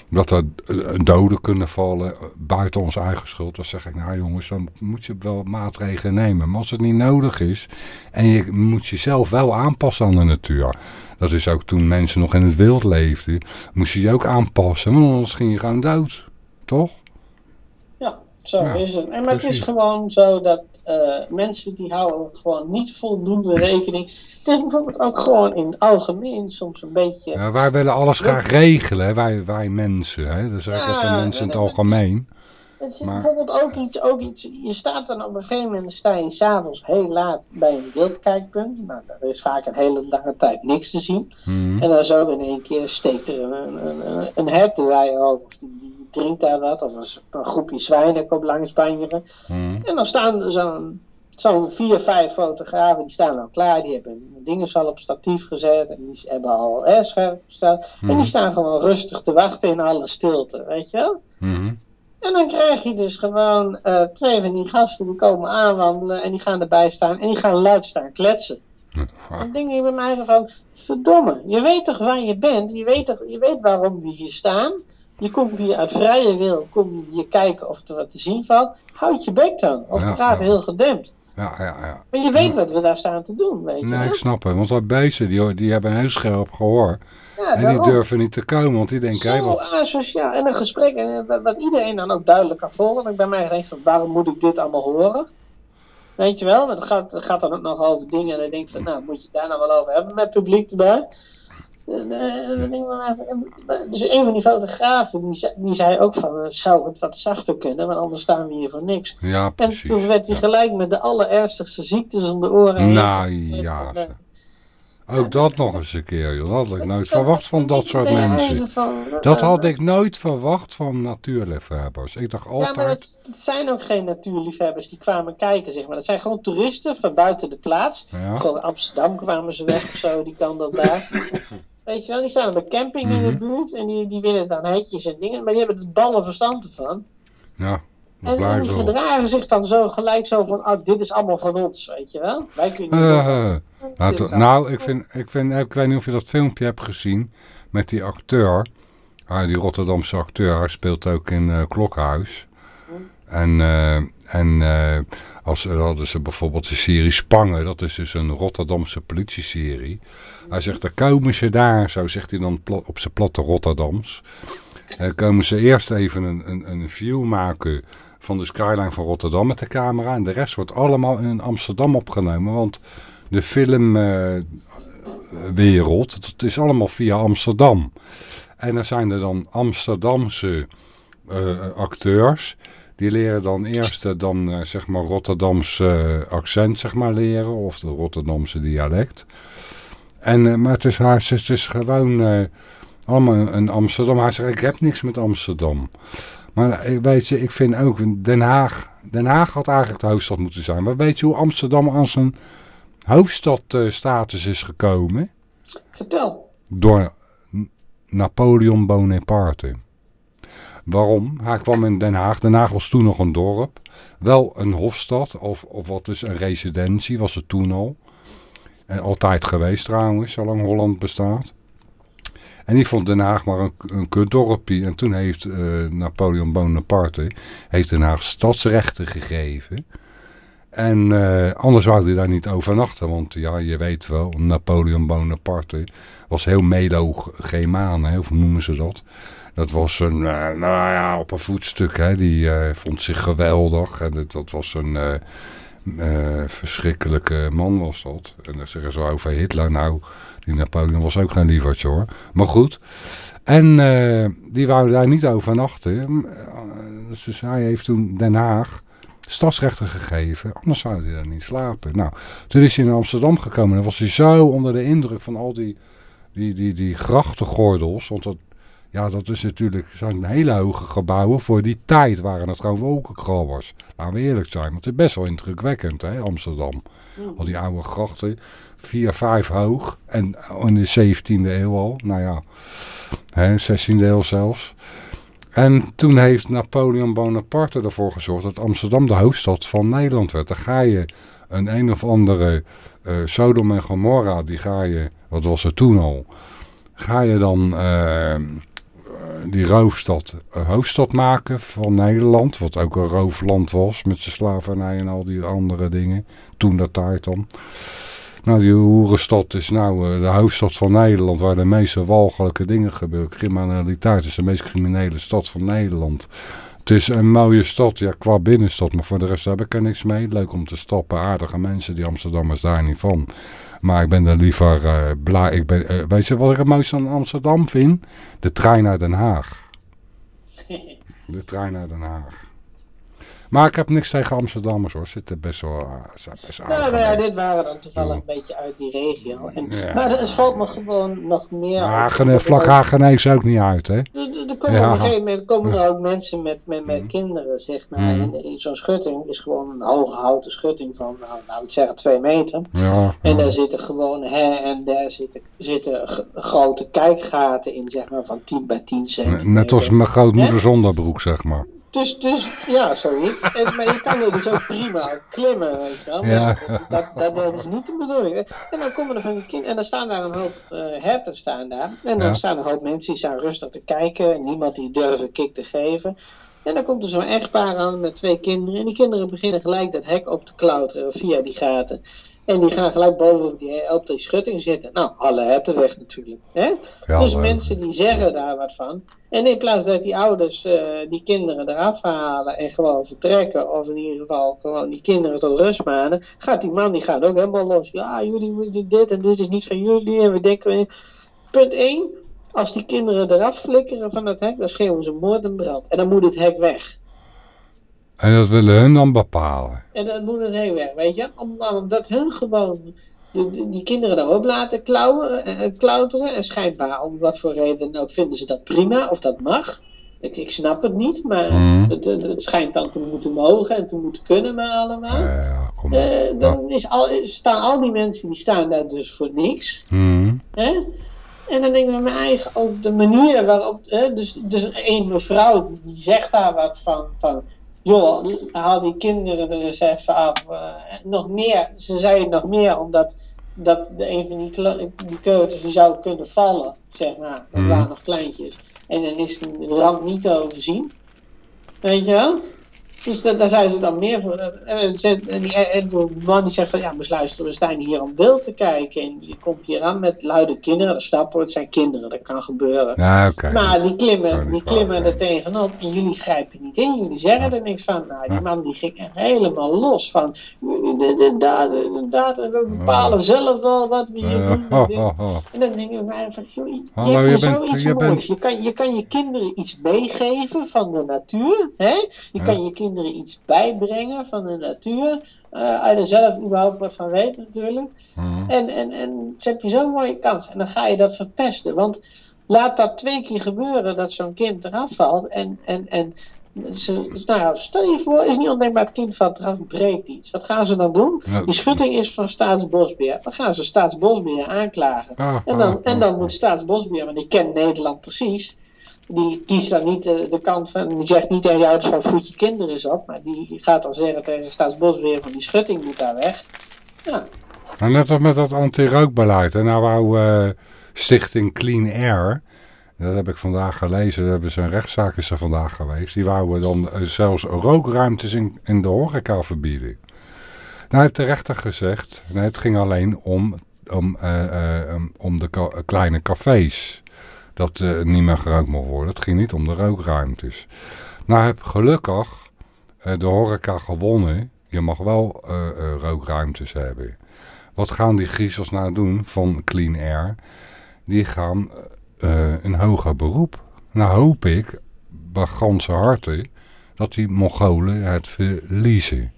B: Dat er eh, doden kunnen vallen eh, buiten onze eigen schuld. Dan zeg ik, nou jongens, dan moet je wel maatregelen nemen. Maar als het niet nodig is en je moet jezelf wel aanpassen aan de natuur. Dat is ook toen mensen nog in het wild leefden. Moest je je ook aanpassen, want anders ging je gewoon dood. Toch?
C: Ja, zo
B: Ja,
C: is het. En, maar het is gewoon zo dat eh, mensen die houden gewoon niet voldoende rekening. Het is bijvoorbeeld ook gewoon in het algemeen soms een beetje...
B: Ja, wij willen alles graag regelen, hè, wij, wij mensen. Hè? Dat ik
C: Ja,
B: even mensen in het algemeen.
C: Het is
B: Maar-
C: bijvoorbeeld ook iets, ook iets, je staat dan op een gegeven moment, sta je s'avonds heel laat bij een wildkijkpunt. Nou, dat is vaak een hele lange tijd niks te zien.
B: Mhm.
C: En dan zo in één keer steekt er een, een, een, een hert over, die drinkt daar wat, of een, groepje zwijnen komt langs banjeren.
B: Mhm.
C: En dan staan er zo'n zo'n vier, vijf fotografen, die staan al klaar, die hebben dingen al op statief gezet en die hebben al hè, scherp gesteld. En die staan gewoon rustig te wachten in alle stilte, weet je wel?
B: Mhm.
C: En dan krijg je dus gewoon eh, twee van die gasten die komen aanwandelen en die gaan erbij staan en die gaan luid staan kletsen. Dan denk ik bij mij van, verdomme, je weet toch waar je bent, je weet, toch, je weet waarom we hier staan. Je komt hier uit vrije wil, kom je hier kijken of er wat te zien valt. Houd je bek dan, of
B: Ja,
C: praat heel gedempt.
B: Ja, ja, ja.
C: Maar je weet wat we daar staan te doen, weet je
B: Nee, ik snap het. Want dat beesten, die, die hebben een heel scherp gehoor.
C: Ja,
B: En die durven niet te komen, want die denken...
C: Zo
B: wat,
C: asociaal. En een gesprek, en wat, wat iedereen dan ook duidelijk kan volgen. En ik bij mij denk van, waarom moet ik dit allemaal horen? Weet je wel, want het gaat, het gaat dan ook nog over dingen. En dan denk ik van, nou, moet je het daar nou wel over hebben met publiek erbij? Dus een van die fotografen, die, zei- die zei ook van, eh, zou het wat zachter kunnen, want anders staan we hier voor niks.
B: ja,
C: En
B: precies.
C: toen werd hij gelijk met de allerernstigste ziektes om de oren heen.
B: Nou ja,
C: Eh,
B: ook dat nog eens een keer, joh. Dat had ik nooit verwacht van dat soort mensen.
C: van,
B: Dat
C: eh,
B: had ik nooit verwacht van natuurliefhebbers. Ik dacht
C: Ja, maar
B: altijd...
C: het, het zijn ook geen natuurliefhebbers die kwamen kijken, zeg maar. Dat zijn gewoon toeristen van buiten de plaats.
B: Ja,
C: Gewoon Amsterdam kwamen ze weg of zo, die kant op daar. Weet je wel, die staan op de camping in de
B: Mhm.
C: buurt en die, die willen dan hetjes en dingen, maar die hebben er ballen verstand ervan.
B: ja.
C: En, en die gedragen zich dan zo gelijk zo van, oh, dit is allemaal van ons, weet je wel. Wij kunnen niet
B: nou, nou, ik, vind, ik, vind, ik weet niet of je dat filmpje hebt gezien met die acteur. Ah, die Rotterdamse acteur, hij speelt ook in eh, Klokhuis. En, eh, en als, eh, hadden ze bijvoorbeeld de serie Spangen, dat is dus een Rotterdamse politieserie. Hij zegt, dan komen ze daar, zo zegt hij dan op zijn platte Rotterdams. Eh, komen ze eerst even een, een, een view maken van de skyline van Rotterdam met de camera. En de rest wordt allemaal in Amsterdam opgenomen, want de filmwereld, dat is allemaal via Amsterdam. En dan zijn er dan Amsterdamse eh, acteurs. Die leren dan eerst eh, dan, eh, zeg maar Rotterdamse eh, accent zeg maar, leren. Of de Rotterdamse dialect. En, maar het is, haar, het is gewoon allemaal een Amsterdam. Hij zegt, ik heb niks met Amsterdam. Maar weet je, ik vind ook Den Haag... Den Haag had eigenlijk de hoofdstad moeten zijn. Maar weet je hoe Amsterdam als een hoofdstadstatus is gekomen?
C: Vertel.
B: Door Napoleon Bonaparte. Waarom? Hij kwam in Den Haag. Den Haag was toen nog een dorp. Wel een hofstad, of, of wat is een residentie, was het toen al. En altijd geweest trouwens, zolang Holland bestaat. En die vond Den Haag maar een, een kutdorpje. En toen heeft eh, Napoleon Bonaparte heeft Den Haag stadsrechten gegeven. En uh, anders wou hij daar niet overnachten, want ja, je weet wel, Napoleon Bonaparte was heel melogemaan, hoe noemen ze dat? Dat was een, uh, nou ja, op een voetstuk, hè, die uh, vond zich geweldig. En dat, was een verschrikkelijke man was dat. En dan zeggen ze over Hitler, nou, die Napoleon was ook geen lievertje hoor. Maar goed, en die wou daar niet overnachten. Dus hij heeft toen Den Haag stadsrechten gegeven. Anders zou hij daar niet slapen. Nou, toen is hij in Amsterdam gekomen. En was hij zo onder de indruk van al die, die, die, die grachtengordels. Want dat, ja, dat is natuurlijk zijn hele hoge gebouwen. Voor die tijd waren het gewoon wolkenkrabbers. Laten we eerlijk zijn. Want het is best wel indrukwekkend, hè, Amsterdam. Al die oude grachten. Vier, vijf hoog. En in de 17e eeuw al. Nou ja, hè, 16e eeuw zelfs. En toen heeft Napoleon Bonaparte ervoor gezorgd dat Amsterdam de hoofdstad van Nederland werd. Dan ga je een een of andere uh, Sodom en Gomorra, die ga je, wat was er toen al, ga je dan uh, die roofstad uh, hoofdstad maken van Nederland. Wat ook een roofland was met zijn slavernij en al die andere dingen. Toen dat tijd dan. Nou, die hoerenstad is nou uh, de hoofdstad van Nederland, waar de meeste walgelijke dingen gebeuren. Criminaliteit is de meest criminele stad van Nederland. Het is een mooie stad, ja, qua binnenstad, maar voor de rest heb ik er niks mee. Leuk om te stappen, aardige mensen, die Amsterdammers daar niet van. Maar ik ben er liever uh, blij. Ik ben, uh, weet je wat ik het mooiste aan Amsterdam vind? De trein naar Den Haag. De trein naar Den Haag. Maar ik heb niks tegen Amsterdammers hoor. Zitten best wel, uh, best
C: nou, nou ja, dit waren dan toevallig een beetje uit die regio. En, ja. Maar het valt me gewoon nog meer
B: Hagen, Vlak Hagenees ook niet uit, hè?
C: Er, komen ja. op een gegeven moment komen er ook mensen met, met, met mm. kinderen, zeg maar. Mm. En zo'n schutting is gewoon een hoge houten schutting van, nou, nou ik zeggen, twee meter.
B: Ja,
C: en daar zitten gewoon her en daar zitten, zitten grote kijkgaten in, zeg maar, van 10 bij 10 centimeter.
B: Net als mijn grootmoeder zonderbroek, zeg maar.
C: Dus, dus ja, zoiets. En, maar je kan er dus ook prima klimmen, weet je wel. Ja. Dat, dat, dat, is niet de bedoeling. En dan komen er van die kinderen, en dan staan daar een hoop uh, herten staan daar. En dan ja. staan een hoop mensen die staan rustig te kijken. Niemand die durft een kick te geven. En dan komt er zo'n echtpaar aan met twee kinderen. En die kinderen beginnen gelijk dat hek op te klauteren via die gaten. En die gaan gelijk boven op die, op die schutting zitten. Nou, alle herten weg natuurlijk. Hè? Ja, dus mensen die zeggen daar wat van. En in plaats dat die ouders uh, die kinderen eraf halen en gewoon vertrekken, of in ieder geval gewoon die kinderen tot rust manen, gaat die man die gaat ook helemaal los. Ja, jullie moeten dit en dit is niet van jullie. En we denken. Punt 1. Als die kinderen eraf flikkeren van het hek, dan schreeuwen ze moord en brand. En dan moet het hek weg.
B: En dat willen hun dan bepalen.
C: En dat moet het heen weg, weet je. Omdat hun gewoon die, die kinderen daarop laten klauwen, eh, klauteren. En schijnbaar, om wat voor reden ook, vinden ze dat prima of dat mag. Ik, ik snap het niet, maar mm. het, het, het, schijnt dan te moeten mogen en te moeten kunnen maar allemaal.
B: Ja, ja, kom maar.
C: Uh, dan is al, staan al die mensen, die staan daar dus voor niks.
B: Mm.
C: Hè? En dan denk ik bij mijn eigen, ook de manier waarop, hè, dus, dus een mevrouw die zegt daar wat van, van joh, haal die kinderen er eens even af. Uh, nog meer, ze zeiden nog meer omdat dat de een van die, die keuters zou kunnen vallen, zeg maar. Dat mm. waren nog kleintjes. En dan is de rand niet te overzien. Weet je wel? Dus daar zijn ze dan meer voor. En, die, en de man die zegt van ja, maar luisteren, we staan hier om beeld te kijken. En je komt hier aan met luide kinderen. Dat stappen, het zijn kinderen, dat kan gebeuren.
B: Okay.
C: Maar die klimmen, die klimmen er tegenop en jullie grijpen niet in. Jullie zeggen er niks van. Nou, die man die ging echt helemaal los van. De, de, we bepalen zelf wel wat we hier doen. En dan denk ik mij van, joh, je Hallo, hebt je zoiets je moois. Je, kan, je kan je kinderen iets meegeven van de natuur. Hè? Je kan je kinderen iets bijbrengen van de natuur. Uh, als je er zelf überhaupt wat van weet natuurlijk.
B: Mm.
C: En, en, en ze heb je zo'n mooie kans. En dan ga je dat verpesten. Want laat dat twee keer gebeuren dat zo'n kind eraf valt. En, en, en ze, nou, stel je voor, is niet ondenkbaar, het kind valt eraf, breekt iets. Wat gaan ze dan doen? Die schutting is van Staatsbosbeheer. Dan gaan ze Staatsbosbeheer aanklagen.
B: Ah,
C: en, dan,
B: ah,
C: en dan moet Staatsbosbeheer, want die kent Nederland precies die kiest dan niet de, kant van, die zegt niet tegen jou van voet je kinderen is op, maar die, gaat dan zeggen tegen Staatsbosbeheer van die schutting moet daar weg. Ja.
B: Nou, net als met dat anti-rookbeleid. En nou wou uh, stichting Clean Air, dat heb ik vandaag gelezen, daar hebben ze een rechtszaak is er vandaag geweest, die wouden dan uh, zelfs rookruimtes in, in de horeca verbieden. Nou heeft de rechter gezegd, nee, het ging alleen om, om, uh, om de kleine cafés. Dat uh, niet meer gerookt mocht worden. Het ging niet om de rookruimtes. Nou heb gelukkig de horeca gewonnen. Je mag wel rookruimtes hebben. Wat gaan die griezels nou doen van Clean Air? Die gaan een hoger beroep. Nou hoop ik, bij ganse harte, dat die Mongolen het verliezen.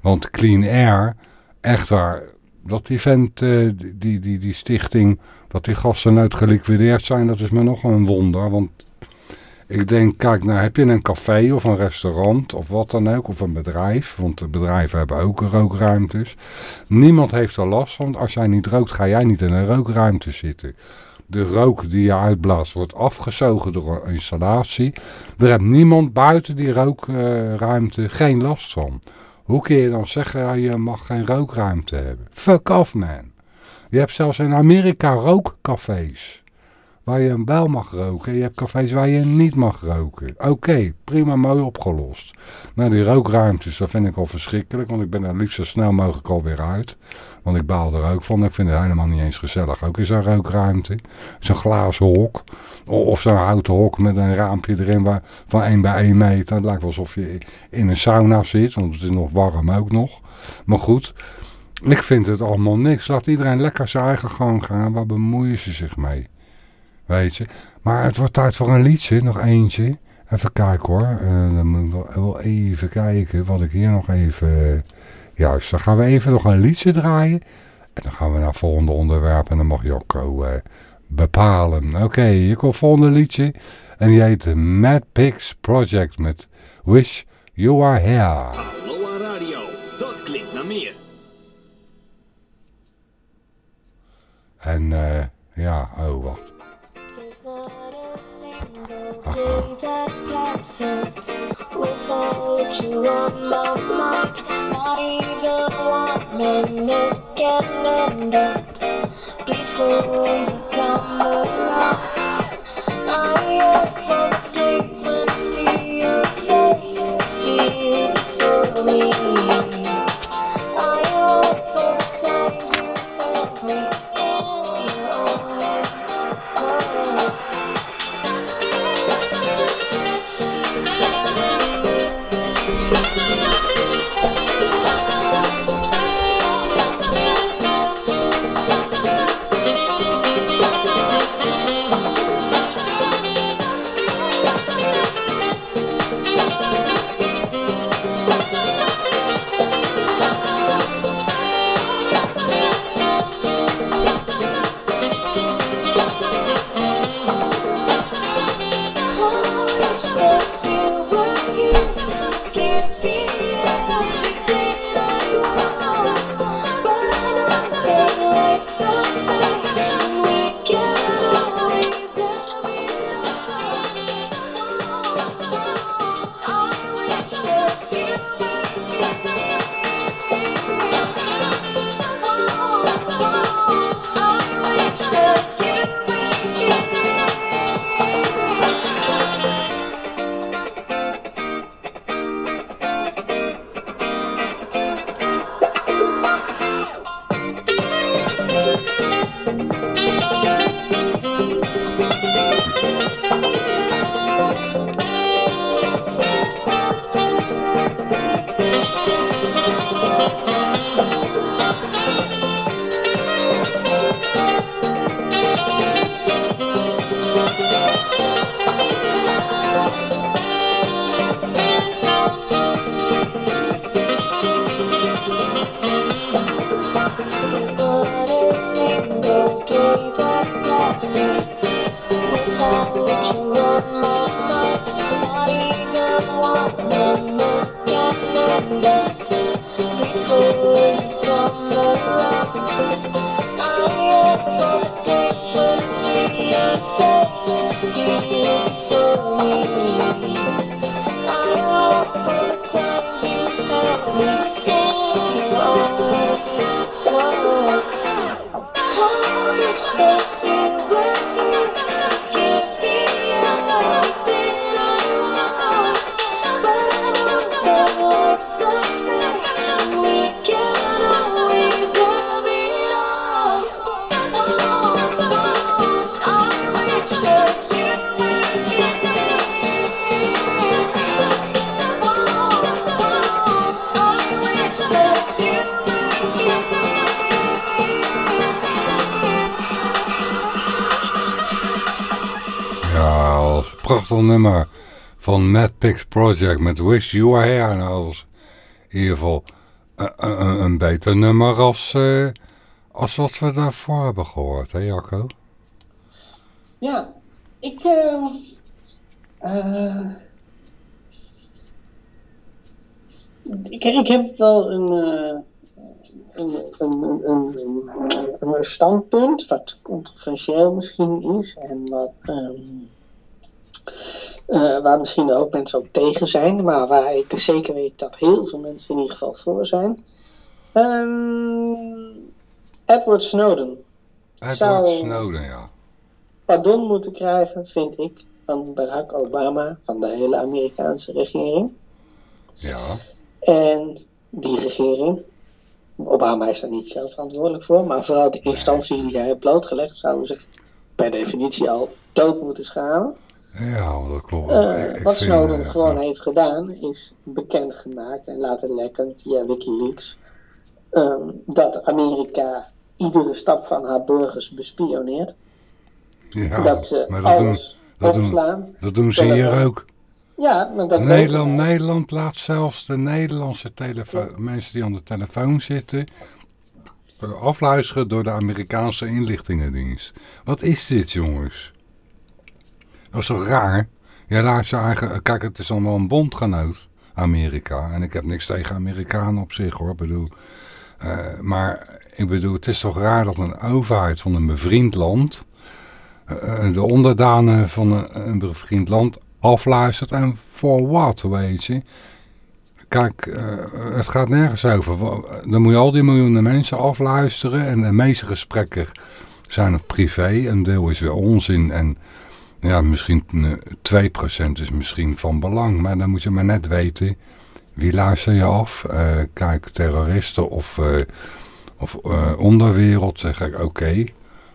B: Want Clean Air, echt waar, dat die vent, die, die, die stichting, dat die gasten uit geliquideerd zijn, dat is me nog een wonder. Want ik denk, kijk, nou heb je een café of een restaurant of wat dan ook, of een bedrijf. Want de bedrijven hebben ook rookruimtes. Niemand heeft er last van. Als jij niet rookt, ga jij niet in een rookruimte zitten de rook die je uitblaast wordt afgezogen door een installatie. Er heeft niemand buiten die rookruimte geen last van. Hoe kun je dan zeggen, je mag geen rookruimte hebben? Fuck off man. Je hebt zelfs in Amerika rookcafés. Waar je bijl mag roken. Je hebt cafés waar je niet mag roken. Oké, prima mooi opgelost. Nou, die rookruimtes, dat vind ik al verschrikkelijk. Want ik ben er liefst zo snel mogelijk alweer uit. Want ik baal er ook van. Ik vind het helemaal niet eens gezellig. Ook in zo'n rookruimte. Zo'n glazen hok. Of zo'n houten hok met een raampje erin waar, van 1 bij 1 meter. Het lijkt wel alsof je in een sauna zit. Want het is nog warm ook nog. Maar goed, ik vind het allemaal niks. Laat iedereen lekker zijn eigen gang gaan. Waar bemoeien ze zich mee? Weet je. Maar het wordt tijd voor een liedje. Nog eentje. Even kijken hoor. Uh, dan moet ik wel even kijken wat ik hier nog even... Juist, dan gaan we even nog een liedje draaien. En dan gaan we naar het volgende onderwerp. En dan mag Jocko uh, bepalen. Oké, okay, hier komt volgende liedje. En die heet Mad Pigs Project met Wish You Are Here. En uh, ja, oh wacht.
D: day
B: Pigs Project met Wish You Were Here. Nou, dat is in ieder geval een, een, een beter nummer als, eh, als wat we daarvoor hebben gehoord, hè Jacco?
C: Ja, ik... eh, eh, ik, ik heb wel een, eh, een, een, een, een, een, een standpunt, wat controversieel misschien is en wat, ehm, eh, waar misschien ook mensen ook tegen zijn, maar waar ik zeker weet dat heel veel mensen in ieder geval voor zijn. Ehm, Edward Snowden
B: Edward
C: Zou-
B: Snowden, ja.
C: pardon moeten krijgen, vind ik, van Barack Obama, van de hele Amerikaanse regering.
B: Ja,
C: En die regering, Obama is daar niet zelf verantwoordelijk voor, maar vooral de instanties die hij heeft blootgelegd, zouden zich per definitie al dood moeten schamen.
B: Ja dat klopt.
C: Eh, wat Snowden
B: eh,
C: gewoon
B: ja.
C: heeft gedaan, is bekendgemaakt en laten lekken via Wikileaks ehm, dat Amerika iedere stap van haar burgers bespioneert.
B: Ja,
C: dat ze
B: maar dat doen,
C: alles
B: dat doen-
C: opslaan.
B: dat doen ze hier ook.
C: Ja, maar dat
B: Nederland. Nederland laat zelfs de Nederlandse mensen die aan de telefoon zitten, afluisteren door de Amerikaanse inlichtingendienst. Wat is dit, jongens? Dat is toch raar? Ja, daar eigenlijk, kijk, het is allemaal een bondgenoot, Amerika. En ik heb niks tegen Amerikanen op zich, hoor. Ik bedoel, eh, maar ik bedoel, het is toch raar dat een overheid van een bevriend land eh, de onderdanen van een, bevriend land afluistert. En voor wat, weet je? Kijk, eh, het gaat nergens over. Dan moet je al die miljoenen mensen afluisteren. En de meeste gesprekken zijn het privé. Een deel is weer onzin. En ja, misschien eh, 2% is misschien van belang. Maar dan moet je maar net weten. Wie luister je af? Eh, kijk, terroristen of, eh, of eh, onderwereld. Zeg ik, oké,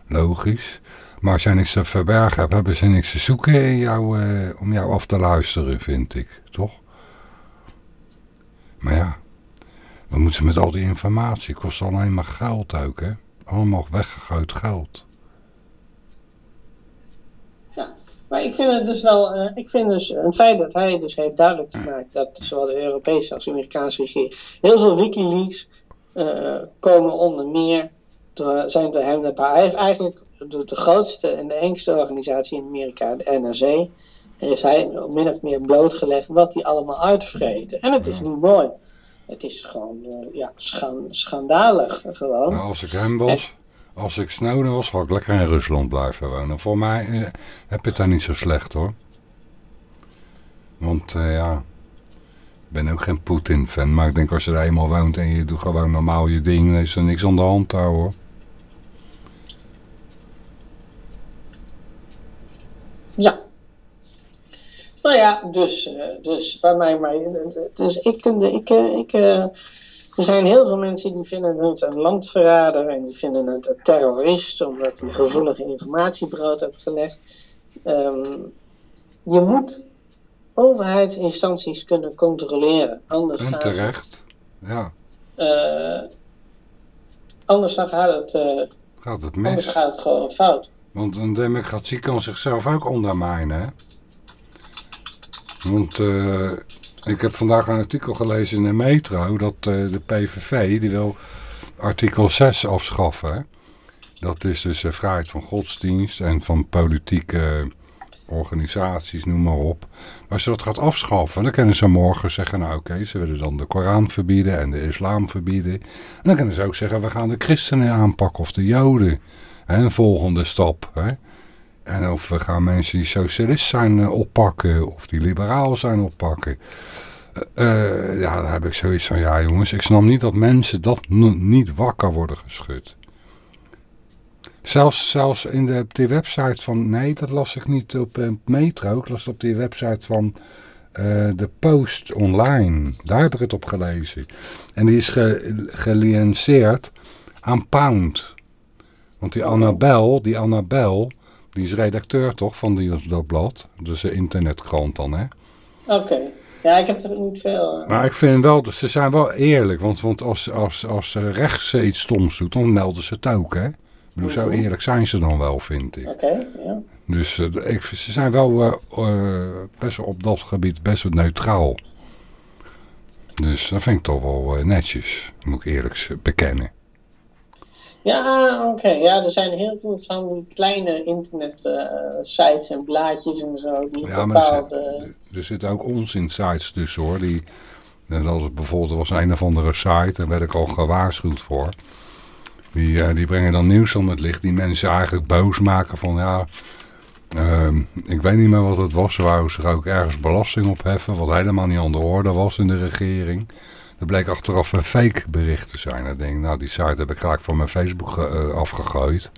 B: logisch. Maar als jij niks te verbergen hebt, hebben ze niks te zoeken in jou, eh, om jou af te luisteren, vind ik. Toch? Maar ja, wat moeten ze met al die informatie? Kost alleen maar geld ook, hè? Allemaal weggegooid geld.
C: Ja, maar ik vind het dus wel, eh, ik vind dus een feit dat hij dus heeft duidelijk gemaakt dat zowel de Europese als de Amerikaanse regering, heel veel Wikileaks eh, komen onder meer door, zijn door hem buiten. Hij heeft eigenlijk de, de grootste en de engste organisatie in Amerika, de NRC, heeft hij min of meer blootgelegd wat die allemaal uitvreten. En het is niet mooi. Het is gewoon, eh, ja, schan- schandalig gewoon.
B: Nou, als ik hem was, als ik Snowden was, had ik lekker in Rusland blijven wonen. Voor mij eh, heb je het daar niet zo slecht, hoor. Want, eh, ja, ik ben ook geen Poetin-fan. Maar ik denk als je er eenmaal woont en je doet gewoon normaal je ding, is er niks aan de hand daar, hoor.
C: Ja. Nou ja, dus, eh, dus bij mij, maar, dus ik, ik, eh, ik, eh, er zijn heel veel mensen die vinden het een landverrader en die vinden het een terrorist omdat hij gevoelige informatie brood heeft gelegd. Ehm, je moet overheidsinstanties kunnen controleren, anders
B: En
C: gaat het,
B: terecht. Ja,
C: eh, anders dan gaat het, eh,
B: gaat het
C: anders
B: mis.
C: gaat het gewoon fout.
B: Want een democratie kan zichzelf ook ondermijnen, hè? Want eh, ik heb vandaag een artikel gelezen in de Metro dat eh, de PVV, die wil artikel 6 afschaffen. Dat is dus de vrijheid van godsdienst en van politieke organisaties, noem maar op. Maar als je dat gaat afschaffen, dan kunnen ze morgen zeggen, nou oké, ze willen dan de Koran verbieden en de islam verbieden. En dan kunnen ze ook zeggen, we gaan de christenen aanpakken of de joden. Een volgende stap. Hè. En of we gaan mensen die socialist zijn eh, oppakken of die liberaal zijn oppakken. Eh, eh, ja, daar heb ik zoiets van, ja jongens, ik snap niet dat mensen dat niet wakker worden geschud. Zelfs, zelfs in de, die website van, nee dat las ik niet op Metro, ik las het op die website van de Post Online. Daar heb ik het op gelezen. En die is ge, aan Pound. Want die Annabel, die Annabel, die is redacteur toch van die, dat blad. Dus een internetkrant dan, hè.
C: Oké. Ja, ik heb er niet veel. eh,
B: Maar ik vind wel, dat ze zijn wel eerlijk. Want, want als, als, als eh, rechts iets stoms doet, dan melden ze het ook, hè. Ik bedoel, zo eerlijk zijn ze dan wel, vind ik.
C: Oké, ja.
B: Dus eh, ik, ze zijn wel eh, eh, best op dat gebied best wel neutraal. Dus dat vind ik toch wel eh, netjes, moet ik eerlijk bekennen.
C: Ja, oké. Ja, er zijn heel veel van die kleine internet eh, sites en blaadjes en zo. Die
B: Ja, maar er,
C: bepaalde...
B: zit- er zitten ook onzin-sites tussen hoor. Die, en dat is bijvoorbeeld, er was een of andere site, daar werd ik al gewaarschuwd voor. Die, eh, die brengen dan nieuws om het licht die mensen eigenlijk boos maken van ja... ehm, ik weet niet meer wat het was. Ze wouden zich ook ergens belasting opheffen, wat helemaal niet aan de orde was in de regering. Dat bleek achteraf een fake bericht te zijn. Dan denk ik, nou die site heb ik gelijk van mijn Facebook ge- eh, afgegooid.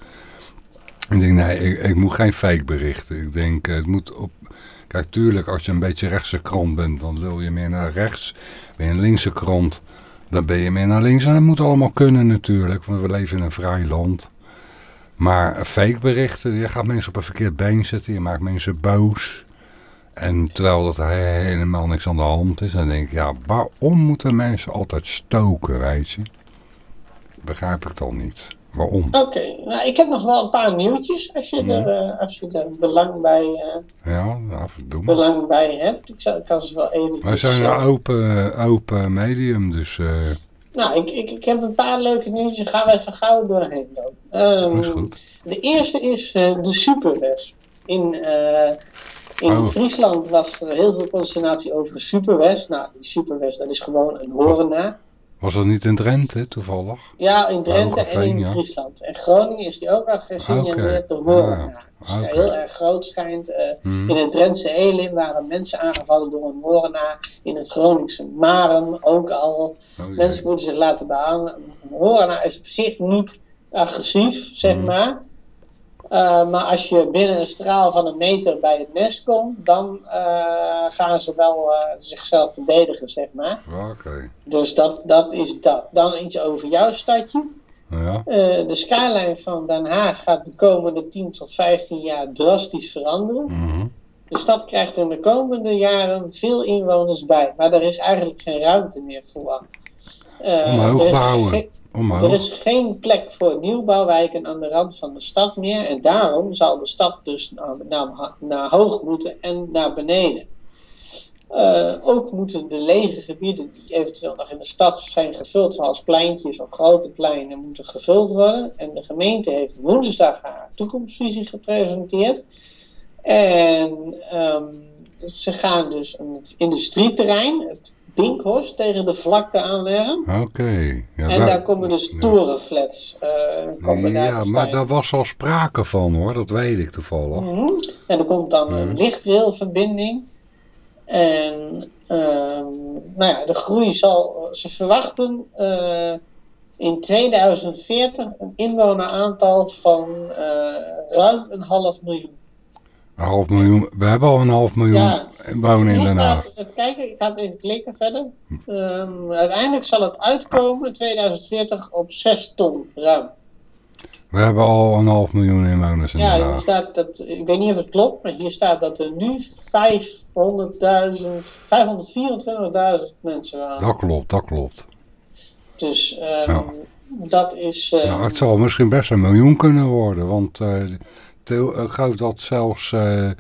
B: Ik denk, nee, ik, ik moet geen fake berichten. Ik denk, eh, het moet op... Kijk, tuurlijk, als je een beetje rechtse krant bent, dan wil je meer naar rechts. Ben je een linkse krant, dan ben je meer naar links. En dat moet allemaal kunnen natuurlijk, want we leven in een vrij land. Maar fake berichten, je gaat mensen op een verkeerd been zetten. Je maakt mensen boos. En terwijl dat he- helemaal niks aan de hand is. Dan denk ik, ja, waarom moeten mensen altijd stoken, weet je? Begrijp ik dan niet. Waarom?
C: Oké, nou, ik heb nog wel een paar nieuwtjes als je,
B: Mhm.
C: er, eh, als je er belang bij, eh,
B: Ja, nou,
C: belang bij hebt. Ik, zou, ik kan ze wel even.
B: Wij zijn een open, open medium, dus eh
C: Nou, ik, ik, ik heb een paar leuke nieuwtjes. Gaan we even gauw doorheen dan.
B: Dat is goed.
C: De eerste is de Superwest. In, in
B: Oh.
C: Friesland was er heel veel consternatie over de Superwest. Nou, die Superwest, dat is gewoon een horena.
B: Was dat niet in Drenthe toevallig?
C: Ja, in Drenthe en in
B: ja.
C: Friesland. En Groningen is die ook al gesignaleerd
B: Oké.
C: de horena.
B: Ah,
C: Dus heel erg groot schijnt. eh,
B: Hmm.
C: In het Drentse Elim waren mensen aangevallen door een horena. In het Groningse Maren ook al.
B: Oh.
C: Mensen moeten zich laten behangen. Een horena is op zich niet agressief, zeg
B: Mhm.
C: maar. Uh, maar als je binnen een straal van een meter bij het nest komt, dan uh, gaan ze wel uh, zichzelf verdedigen, zeg maar.
B: Oké.
C: Dus dat, dat is dat. Dan iets over jouw stadje.
B: Ja.
C: De skyline van Den Haag gaat de komende 10 tot 15 jaar drastisch veranderen.
B: Mhm.
C: De stad krijgt er in de komende jaren veel inwoners bij, maar er is eigenlijk geen ruimte meer voor. Uh,
B: Omhoog bouwen. Omhoog.
C: er is geen plek voor nieuwbouwwijken aan de rand van de stad meer en daarom zal de stad dus naar, naar, naar hoog moeten en naar beneden. Uh, ook moeten de lege gebieden die eventueel nog in de stad zijn gevuld, zoals pleintjes of grote pleinen, moeten gevuld worden. En de gemeente heeft woensdag haar toekomstvisie gepresenteerd. En um, ze gaan dus een industrieterrein, het Binkhorst, tegen de vlakte aanleggen.
B: Oké. Okay. Ja,
C: en daar komen dus torenflats. Uh, komen
B: ja,
C: daar
B: maar daar was al sprake van hoor, dat weet ik toevallig.
C: Mm -hmm. En er komt dan een lichtrailverbinding. En um, nou ja, de groei zal, ze verwachten uh, in 2040 een inwoneraantal van uh, ruim een half miljoen.
B: Een half miljoen, we hebben al een half miljoen
C: ja,
B: wonen in Den Haag.
C: Even kijken, ik ga het even klikken verder. Um, uiteindelijk zal het uitkomen in 2040 op 6 ton ruim.
B: We hebben al een half miljoen inwoners in
C: ja,
B: Den Haag.
C: staat dat, ik weet niet of het klopt, maar hier staat dat er nu 500.000, 524.000 mensen wonen.
B: Dat klopt, dat klopt.
C: Dus um, ja. dat is... Um,
B: ja, het zal misschien best een miljoen kunnen worden, want uh, ik geloof dat zelfs, uh,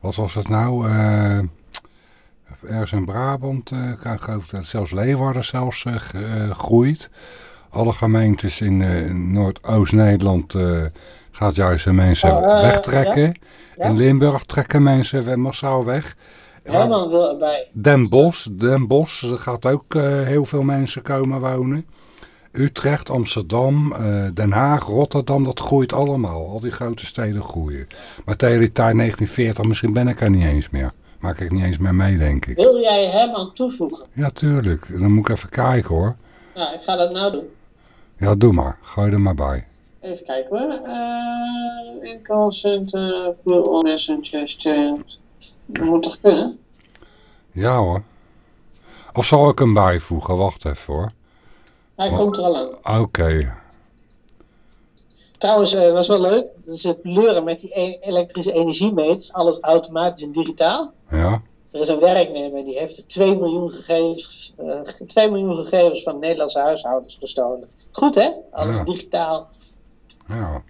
B: wat was het nou, uh, ergens in Brabant, uh, ik geloof dat zelfs Leeuwarden zelfs groeit. Alle gemeentes in Noordoost-Nederland gaat juist mensen
C: Oh,
B: wegtrekken.
C: Ja? Ja?
B: In Limburg trekken mensen massaal weg.
C: Erbij.
B: Den Bosch, Den Bosch er gaat ook heel veel mensen komen wonen. Utrecht, Amsterdam, uh, Den Haag, Rotterdam, dat groeit allemaal. Al die grote steden groeien. Maar tegen die tijd 1940, misschien ben ik er niet eens meer. Maak ik niet eens meer mee, denk ik.
C: Wil jij hem aan toevoegen?
B: Ja, tuurlijk. Dan moet ik even kijken hoor.
C: Ja, ik ga dat nou doen.
B: Ja, doe maar. Gooi er maar bij.
C: Even kijken hoor. Uh, in call center, fuel messenger, chat. Dat moet toch kunnen?
B: Ja hoor. Of zal ik hem bijvoegen? Wacht even hoor.
C: Hij komt er al aan.
B: Oké. Okay.
C: Trouwens, uh, was wel leuk. Dat is het leuren met die e elektrische energiemeters. Alles automatisch en digitaal.
B: Ja.
C: Er is een werknemer die heeft er 2 miljoen gegevens, uh, 2 miljoen gegevens van Nederlandse huishoudens gestolen. Goed hè? Alles
B: Ja.
C: digitaal.
B: Ja.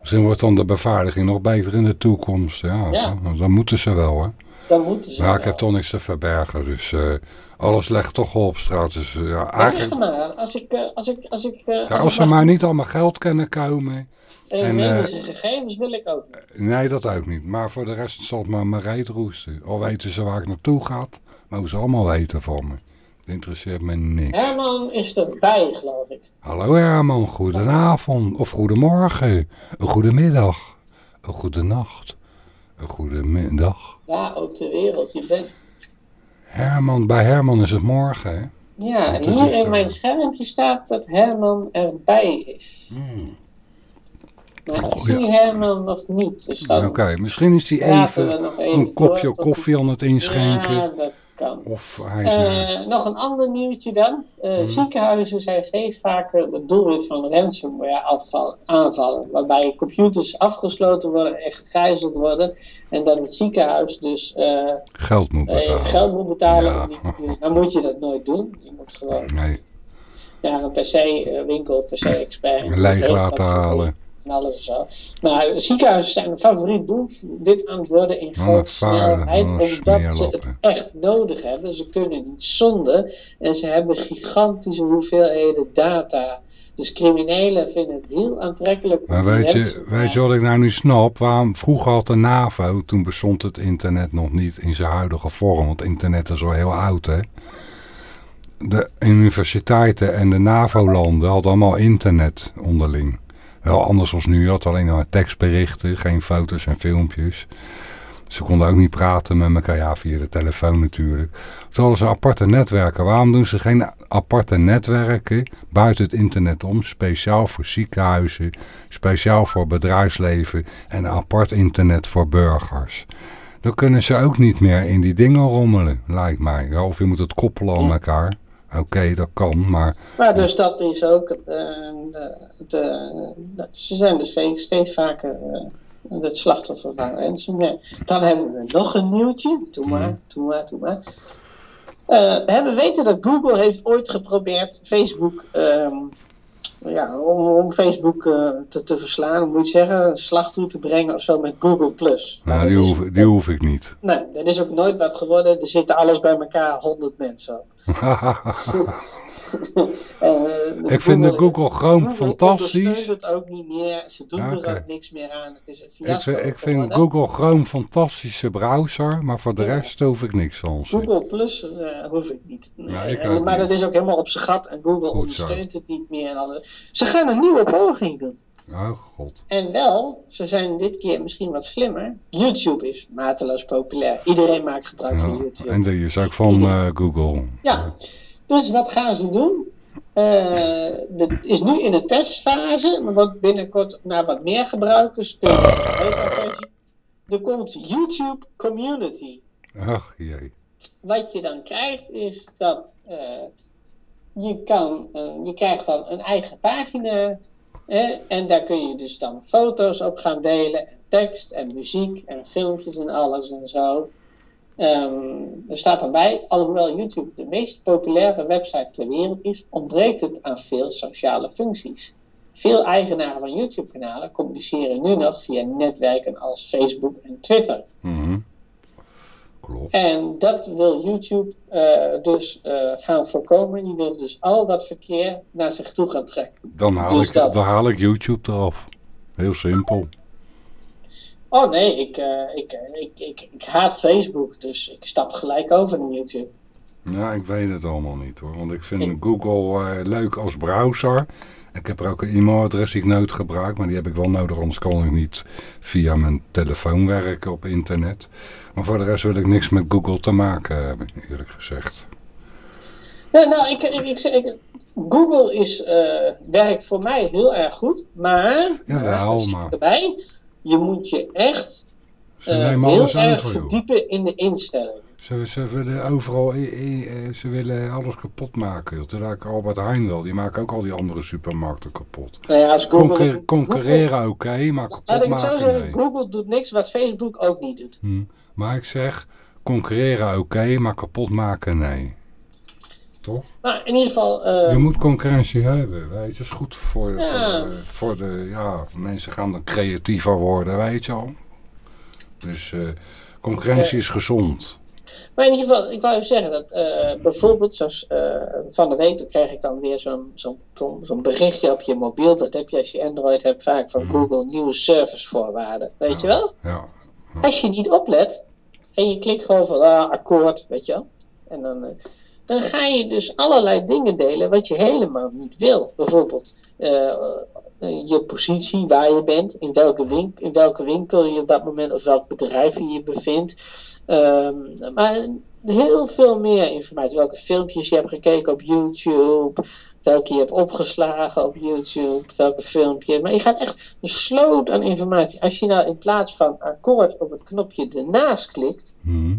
B: Misschien wordt dan de beveiliging nog beter in de toekomst. Ja,
C: Ja.
B: Dan, dan moeten ze wel, hè.
C: Dan moeten ze.
B: Maar ik heb toch niks te verbergen, dus eh, alles legt toch op straat. Dus eh, ja,
C: Maar
B: eigenlijk,
C: maar, als ik, eh, als ik, als ik, eh,
B: ja,
C: als
B: als
C: ik
B: ze
C: mag-
B: maar niet allemaal geld kunnen komen. en,
C: gegevens wil ik ook niet.
B: Nee, dat ook niet. Maar voor de rest zal het maar mijn reet roesten. Al weten ze waar ik naartoe ga, mogen ze allemaal weten van me. Het interesseert me niks.
C: Herman is erbij, geloof ik.
B: Hallo Herman, goedenavond of goedemorgen, een goedemiddag, een goede nacht, een goede middag.
C: Ja, ook ter wereld, je bent.
B: Herman, bij Herman is het morgen, hè?
C: Ja, en hier in mijn schermpje staat dat Herman erbij is.
B: Hmm.
C: Maar ik zie Herman nog niet. Dus
B: Oké, misschien is hij even een kopje koffie aan het inschenken.
C: Ja, dat kan.
B: Of hij is... eh,
C: nog een ander nieuwtje dan. Eh,
B: Mhm.
C: Ziekenhuizen zijn steeds vaker het doelwit van ransomware aanvallen. Waarbij computers afgesloten worden en gegijzeld worden. En dat het ziekenhuis dus eh,
B: geld moet betalen.
C: geld moet betalen.
B: Ja.
C: die. Dan moet je dat nooit doen. Je moet gewoon
B: Nee,
C: naar een PC-winkel, PC-expert.
B: leeg laten halen.
C: En alles zo. Maar ziekenhuizen zijn een favoriet doel dit aan het worden in grote snelheid. Omdat ze het echt nodig hebben. Ze kunnen niet zonder. En ze hebben gigantische hoeveelheden data. Dus criminelen vinden het heel aantrekkelijk.
B: Maar weet je, weet je wat ik nou niet snap? Waarom vroeger had de NAVO, toen bestond het internet nog niet in zijn huidige vorm. Want internet is al heel oud, hè? De universiteiten en de NAVO-landen hadden allemaal internet onderling. Wel anders als nu, je had alleen maar tekstberichten, geen foto's en filmpjes. Ze konden ook niet praten met elkaar, ja, via de telefoon natuurlijk. Toen hadden ze aparte netwerken. Waarom doen ze geen aparte netwerken buiten het internet om? Speciaal voor ziekenhuizen, speciaal voor bedrijfsleven en een apart internet voor burgers. Dan kunnen ze ook niet meer in die dingen rommelen, lijkt mij. Ja, of je moet het koppelen aan elkaar. Oké, dat kan, maar
C: Maar dus dat is ook. eh, de, de, de- ze zijn dus steeds, vaker eh, het slachtoffer van ransomware. Dan hebben we nog een nieuwtje. Doe maar, doe maar, doe maar. Eh, we hebben weten dat Google heeft ooit geprobeerd Facebook. ehm, ja, om, om Facebook eh, te, te verslaan, hoe moet je het zeggen, een slag toe te brengen of zo met Google Plus.
B: nou, die,
C: is-
B: hoef, die hoef ik niet.
C: Nee, dat is ook nooit wat geworden. Er zitten alles bij elkaar, 100 mensen op. Eh,
B: ik vind de Google Chrome
C: Google
B: fantastisch.
C: ondersteunt het ook niet meer. Ze doen er ook niks meer aan. Het is een
B: Ik, vind- ik vind
C: geworden.
B: Google Chrome een fantastische browser, maar voor de
C: Ja.
B: rest hoef ik niks ze.
C: Google Plus eh, hoef ik niet. Nee,
B: Ja, ik
C: en-
B: ook
C: maar
B: niet.
C: dat is ook helemaal op zijn gat en Google
B: Goed zo.
C: ondersteunt het niet meer. En alles. Ze gaan een nieuwe poging doen.
B: Oh god.
C: En wel, ze zijn dit keer misschien wat slimmer. YouTube is mateloos populair. Iedereen maakt gebruik van YouTube.
B: en die is ook van eh, Google.
C: Ja, dus wat gaan ze doen? Eh het is nu in de testfase, maar wordt binnenkort naar wat meer gebruikers. Er komt YouTube Community.
B: Ach jee.
C: Wat je dan krijgt is dat eh, je, kan, eh, je krijgt dan een eigen pagina. en daar kun je dus dan foto's op gaan delen. En tekst en muziek en filmpjes en alles en zo. Ehm, er staat erbij, alhoewel YouTube de meest populaire website ter wereld is, ontbreekt het aan veel sociale functies. Veel eigenaren van YouTube-kanalen communiceren nu nog via netwerken als Facebook en Twitter.
B: Mhm. Klopt.
C: En dat wil YouTube eh, dus eh, gaan voorkomen. Die wil dus al dat verkeer naar zich toe gaan trekken.
B: Dan haal,
C: Dus
B: ik,
C: dat.
B: dan haal ik YouTube eraf. Heel simpel.
C: Oh nee, ik, eh, ik, eh, ik, ik, ik haat Facebook, dus ik stap gelijk over naar YouTube.
B: Ja, ik weet het allemaal niet hoor. Want ik vind
C: Ik-
B: Google eh, leuk als browser. Ik heb er ook een e-mailadres die ik nooit gebruik. Maar die heb ik wel nodig, anders kan ik niet via mijn telefoon werken op internet. Maar voor de rest wil ik niks met Google te maken hebben, eerlijk gezegd.
C: Ja, nou, ik, ik, ik, Google is, werkt voor mij heel erg goed, maar,
B: Jawel, maar-
C: erbij, je moet je echt
B: nemen
C: heel erg
B: over,
C: verdiepen in de instellingen.
B: Ze, ze willen overal, eh, ze willen alles kapot maken. joh. Ik Albert Heijn wel, die maken ook al die andere supermarkten kapot.
C: Nou ja, als Google,
B: Concur- concurreren oké, maar kapot
C: laat ik zo
B: maken
C: zeggen,
B: nee.
C: Google doet niks wat Facebook ook niet doet.
B: Hm. Maar ik zeg, concurreren oké, maar kapot maken nee. Toch?
C: Maar in ieder geval... eh,
B: Je moet concurrentie hebben, weet je. Dat is goed voor,
C: Ja.
B: voor, de, voor de, ja, mensen gaan dan creatiever worden, weet je al. Dus eh, concurrentie is gezond.
C: Maar in ieder geval, ik wou even zeggen dat eh, bijvoorbeeld, zoals van de week, dan krijg ik dan weer zo'n zo'n berichtje op je mobiel. Dat heb je als je Android hebt vaak van Google nieuwe servicevoorwaarden. Weet je wel?
B: Ja,
C: Als je niet oplet en je klikt gewoon van ah, akkoord, weet je wel. En dan, dan ga je dus allerlei dingen delen wat je helemaal niet wil. Bijvoorbeeld eh, eh, je positie, waar je bent, in welke, wink, in welke winkel je op dat moment of welk bedrijf je je bevindt. Ehm, maar heel veel meer informatie. Welke filmpjes je hebt gekeken op YouTube. Welke je hebt opgeslagen op YouTube. Welke filmpje. Maar je gaat echt een sloot aan informatie. Als je nou in plaats van akkoord op het knopje ernaast klikt.
B: Hm.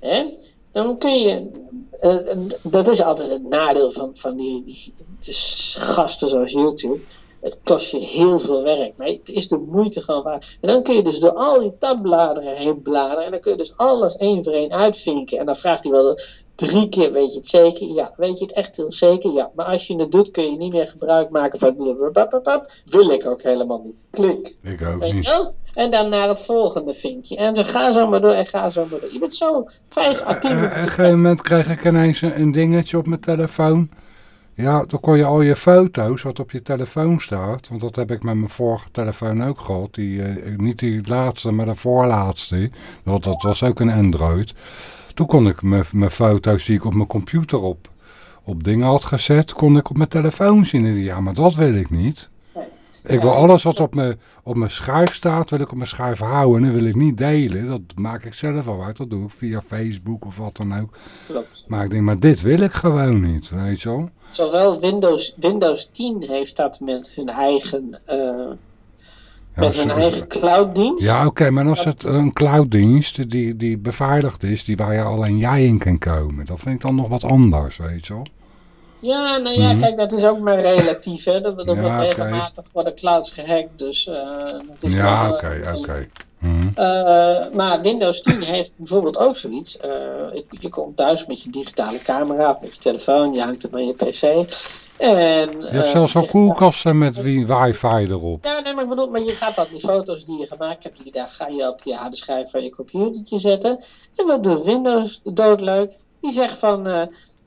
C: Hè, dan kun je. eh, en dat is altijd het nadeel van, van die, gasten zoals YouTube. Het kost je heel veel werk, maar het is de moeite gewoon waar. En dan kun je dus door al die tabbladeren heen bladeren. En dan kun je dus alles één voor één uitvinken. En dan vraagt hij wel drie keer: Weet je het zeker? Ja. Weet je het echt heel zeker? Ja. Maar als je het doet, kun je niet meer gebruik maken van. blablabla. Wil ik ook helemaal niet. Klik.
B: Ik ook
C: Weet
B: niet.
C: wel? En dan naar het volgende vinkje. En zo ga zo maar door en ga zo maar door. Je bent zo vijf à tien
B: Eh, Op een gegeven moment kreeg ik ineens een, een dingetje op mijn telefoon. Ja, dan kon je al je foto's, wat op je telefoon staat, want dat heb ik met mijn vorige telefoon ook gehad, die, eh, niet die laatste, maar de voorlaatste, want dat was ook een Android. Toen kon ik mijn foto's die ik op mijn computer op, op dingen had gezet, kon ik op mijn telefoon zien. Ja, maar dat wil ik niet. Ik wil alles wat op mijn, op mijn schijf staat, wil ik op mijn schijf houden. En dat wil ik niet delen. Dat maak ik zelf al uit. Dat doe ik via Facebook of wat dan ook.
C: Klopt.
B: Maar ik denk, maar dit wil ik gewoon niet, weet je wel.
C: Zowel Windows, Windows 10 heeft dat met hun eigen, eh, met hun
B: zo-
C: eigen clouddienst.
B: ja oké, maar als het een clouddienst die, die beveiligd is, die waar je alleen jij in kan komen, dat vind ik dan nog wat anders, weet je wel.
C: Ja, nou ja,
B: Mhm.
C: kijk, dat is ook maar relatief. Hè. Er wordt
B: Ja,
C: regelmatig worden clouds gehackt. Dus, eh, dat is
B: Ja, oké,
C: eh,
B: oké.
C: Eh, maar Windows 10 heeft bijvoorbeeld ook zoiets. Je, je komt thuis met je digitale camera of met je telefoon, je hangt het aan je pc. En,
B: Je hebt zelfs al koelkasten met wi- wifi erop.
C: Ja, nee, maar ik bedoel, maar je gaat dan die foto's die je gemaakt hebt, die daar ga je op je harde schijf van je computertje zetten. En wat doet Windows doodleuk? Die zegt van, eh,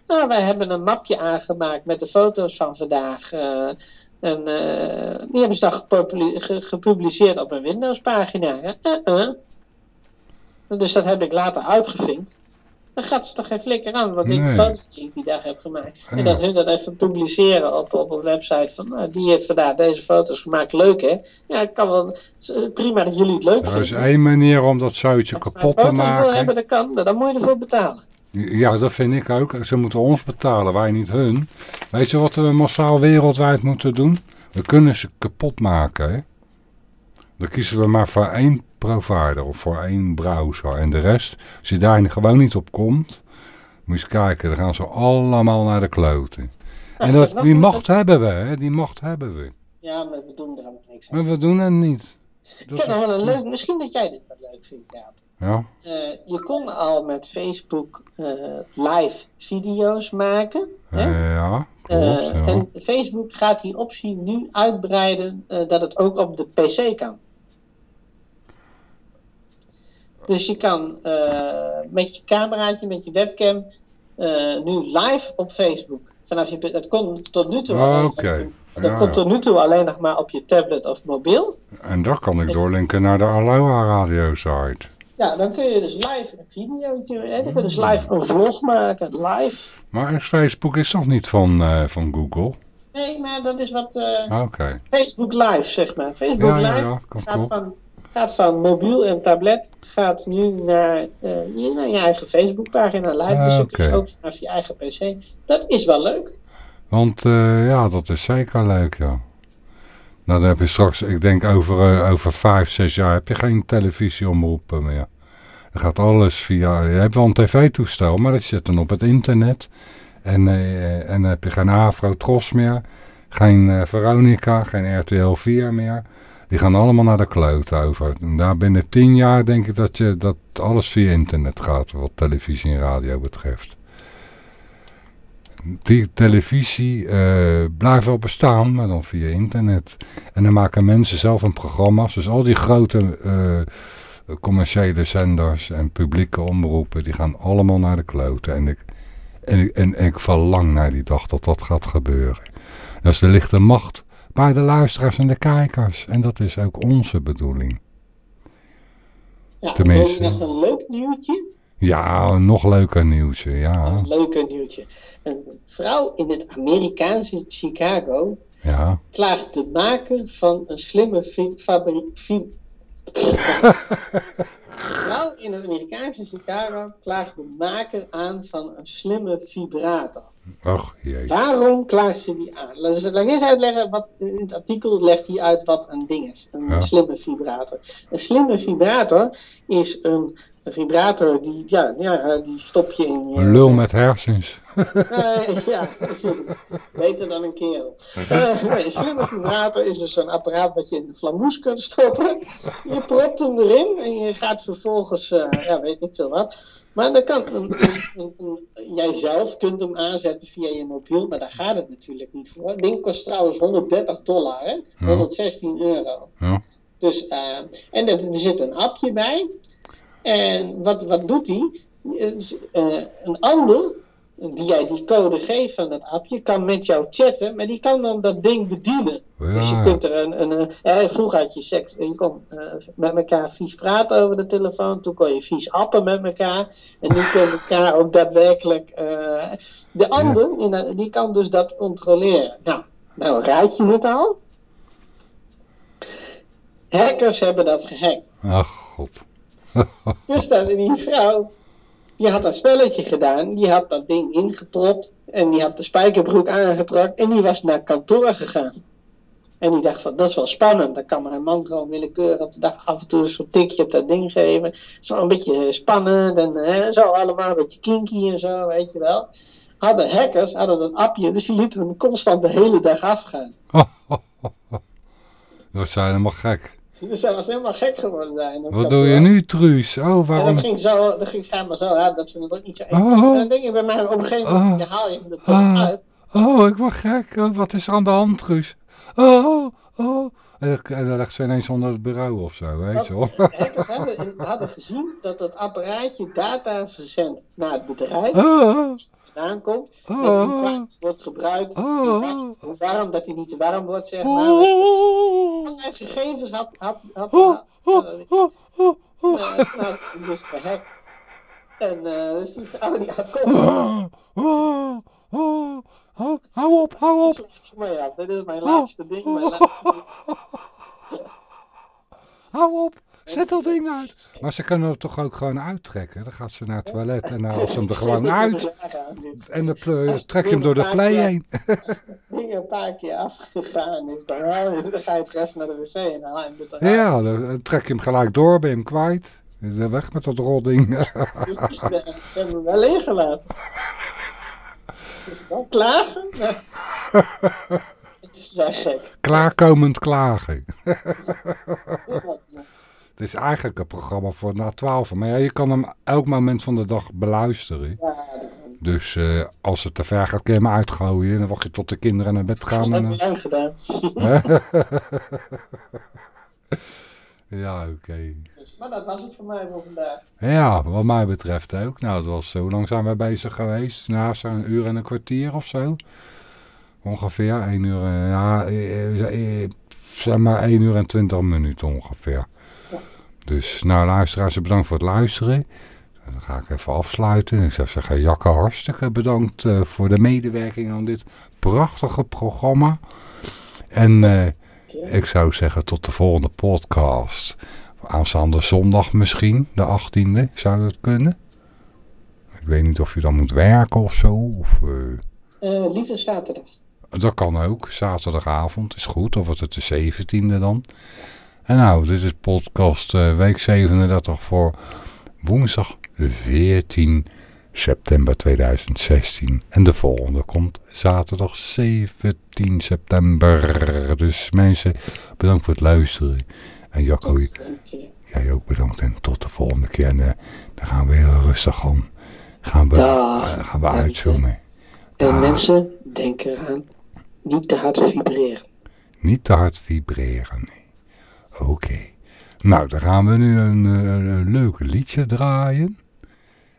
C: nou, wij hebben een mapje aangemaakt met de foto's van vandaag. eh, en eh, die hebben ze dan ge- gepubliceerd op een Windows pagina. Eh, eh. Dus dat heb ik later uitgevinkt. Dan gaat ze toch geen flikker aan, wat ik
B: Nee.
C: foto's die ik die dag heb gemaakt. En dat hun dat even publiceren op, op een website van, nou, die heeft vandaag deze foto's gemaakt, leuk hè? Ja, het kan wel, prima dat jullie het leuk
B: Er is
C: vinden.
B: één manier om dat zoutje
C: Als
B: kapot te
C: foto's wil hebben,
B: maken.
C: dat kan, dan moet je ervoor betalen.
B: Ja, dat vind ik ook. Ze moeten ons betalen, wij niet hun. Weet je wat we massaal wereldwijd moeten doen? We kunnen ze kapot maken, hè. Dan kiezen we maar voor één provider of voor één browser. En de rest, als je daar gewoon niet op komt, moet je eens kijken, dan gaan ze allemaal naar de kloten. En dat, die macht hebben we, hè. Die macht hebben we.
C: Ja, maar we doen er helemaal niks aan.
B: Maar we doen het niet.
C: Ik
B: Dat
C: heb nog wel een leuk, misschien dat jij dit wel leuk vindt, Jaap.
B: Ja,
C: Eh, je kon al met Facebook eh, live video's maken. Hè?
B: Eh, ja klopt. Ja.
C: En Facebook gaat die optie nu uitbreiden dat het ook op de PC kan. Dus je kan eh, met je cameraatje, met je webcam, eh, nu live op Facebook. Vanaf je, dat kon tot nu toe,
B: Oh,
C: dat
B: Ja, ja.
C: tot nu toe alleen nog maar op je tablet of mobiel.
B: En dat kan ik doorlinken naar de Aloha radio site.
C: Ja, dan kun je dus live een hè, dan kun je dus live een vlog maken, live.
B: Maar Facebook is toch niet van, eh, van Google?
C: Nee, maar dat is wat
B: Ah.
C: Facebook Live, zeg maar. Facebook
B: Ja,
C: Live
B: ja,
C: gaat, van, gaat van mobiel en tablet, gaat nu naar, eh, je, naar je eigen Facebookpagina live.
B: Ah,
C: dus ook vanaf je eigen PC. Dat is wel leuk.
B: Want eh, ja, dat is zeker leuk, ja. Nou, dan heb je straks, ik denk over, eh, over vijf, zes jaar heb je geen televisieomroepen meer. Dan gaat alles via, je hebt wel een tv-toestel, maar dat zit dan op het internet. En, en dan heb je geen Afro Tros meer, geen Veronica, geen RTL 4 meer. Die gaan allemaal naar de kloot over. En daar binnen tien jaar denk ik dat, je, dat alles via internet gaat, wat televisie en radio betreft. die televisie eh, blijft wel bestaan, maar dan via internet. En dan maken mensen zelf een programma. Dus al die grote eh, commerciële zenders en publieke omroepen, die gaan allemaal naar de kloten. En ik, en, ik, en ik verlang naar die dag dat dat gaat gebeuren. Er ligt de macht bij de luisteraars en de kijkers. En dat is ook onze bedoeling.
C: Ja,
B: Tenminste.
C: dan nog een leuk nieuwtje.
B: Ja, een nog leuker nieuwtje, ja.
C: Een leuker nieuwtje. Een vrouw in het Amerikaanse Chicago
B: Ja,
C: klaagt de maker van een slimme fi- vrouw in het Amerikaanse Chicago klaagt de maker aan van een slimme vibrator.
B: ach jee.
C: Waarom klaagt ze die aan? Laat ik eerst uitleggen, wat, in het artikel legt hij uit wat een ding is. Een
B: Ja.
C: slimme vibrator. Een slimme vibrator is een, een vibrator die, ja, ja, die stop je in je...
B: Een lul met hersens.
C: Nee, ja, beter dan een kerel. Eh, nee, een slimme vibrator is dus een apparaat dat je in de flamoes kunt stoppen. Je propt hem erin en je gaat vervolgens, eh, ja, weet ik veel wat. Maar dan kan een, een, een, een- jij zelf kunt hem aanzetten via je mobiel, maar daar gaat het natuurlijk niet voor. Het ding kost trouwens 130 dollar, hè? 116 euro.
B: Ja.
C: Dus, eh, en er, er zit een appje bij. En wat, wat doet die? Eh, een ander, die jij die code geeft van dat appje, kan met jou chatten, maar die kan dan dat ding bedienen. Dus je kunt er een, een, een eh, vroeger had je seks, je kon eh, met elkaar vies praten over de telefoon, toen kon je vies appen met elkaar, en nu kun je elkaar ook daadwerkelijk, eh, de ander, die kan dus dat controleren. Nou, nou raad je het al? Hackers hebben dat gehackt.
B: Ach god.
C: Dus dan die vrouw, die had dat spelletje gedaan, die had dat ding ingepropt en die had de spijkerbroek aangetrokken en die was naar kantoor gegaan. En die dacht van, dat is wel spannend, dan kan mijn man gewoon willekeurig op de dag af en toe zo'n tikje op dat ding geven. Zo een beetje spannend en eh, zo allemaal een beetje kinky en zo, weet je wel. Hadden hackers, hadden dat appje, dus die lieten hem constant de hele dag afgaan.
B: Dat zijn helemaal gek.
C: Dus hij was helemaal gek geworden dat
B: Wat doe je nu, Truus? Oh,
C: En
B: waarom?
C: dat ging, zo, dat ging schijnbaar zo uit dat ze het ook niet zo echt.
B: Oh.
C: En dan denk je bij mij, op een gegeven moment
B: Oh.
C: haal je hem er toch
B: Oh.
C: uit.
B: Oh, ik word gek. Oh, wat is er aan de hand, Truus? Oh, oh. En dan- en ligt ze ineens onder het bureau of zo, weet je wel.
C: Dat, hackers hadden, hadden gezien dat dat apparaatje data verzendt naar het bedrijf.
B: Oh,
C: Vandaan komt. En
B: oh,
C: hoe vaak wordt gebruikt.
B: Oh.
C: Hoe, warm, hoe warm dat hij niet te warm wordt, zeg maar.
B: oh,
C: Allerlei gegevens had, had, had, had, eh, eh, nou, dus gehackt. En eh, dus die vrouw die had
B: Oh, hou, hou op, hou op.
C: Slaap maar ja, dit is mijn laatste ding. Mijn laatste ding.
B: Hou op, zet dat ding uit. Maar ze kunnen het toch ook gewoon uittrekken? Dan gaat ze naar het toilet en dan haalt ze hem er gewoon uit. En dan trek je hem door de play heen.
C: ding een paar keer afgegaan is, dan, je, ga je terug naar de wc en dan haal je hem er eruit.
B: Ja, dan trek je hem gelijk door, ben je hem kwijt. Is er weg met dat rodding.
C: Dus ik heb hem wel leeggelaten. Dus wel klagen? Het is wel gek.
B: Klaarkomend klagen. Het is eigenlijk een programma voor na 12. Maar ja, je kan hem elk moment van de dag beluisteren.
C: Ja, dat
B: Dus eh, als het te ver gaat, kun je hem uitgooien. En dan wacht je tot de kinderen naar bed gaan.
C: heb
B: En
C: ik lang gedaan.
B: Ja, oké.
C: Dus, maar dat was het voor mij voor vandaag.
B: Ja, wat mij betreft ook. Nou, het was zo lang zijn we bezig geweest. Nou, zo'n uur en een kwartier of zo. Ongeveer, 1 uur, eh, ja, eh, eh, eh, zeg maar 1 uur en 20 minuten ongeveer. Dus, nou luisteraars, bedankt voor het luisteren. Dan ga ik even afsluiten. Ik zou zeggen, Jakke, hartstikke bedankt eh, voor de medewerking aan dit prachtige programma. En eh, ik zou zeggen, tot de volgende podcast. Aanstaande zondag misschien, de 18e, zou dat kunnen? Ik weet niet of je dan moet werken of zo. Of, eh,
C: Eh lieve zaterdag.
B: dat kan ook, zaterdagavond is goed, of het de 17e dan. En nou, dit is podcast eh, week 37 voor woensdag 14 september 2016. En de volgende komt zaterdag 17 september. Dus mensen, bedankt voor het luisteren. En Jacco, jij ook bedankt en tot de volgende keer. En eh, dan gaan we heel rustig aan. Gaan we, eh, gaan we uitzoomen.
C: En
B: Ah.
C: mensen, denk eraan, niet te hard vibreren.
B: Niet te hard vibreren, nee. Oké. Nou, dan gaan we nu een, eh, een leuk liedje draaien.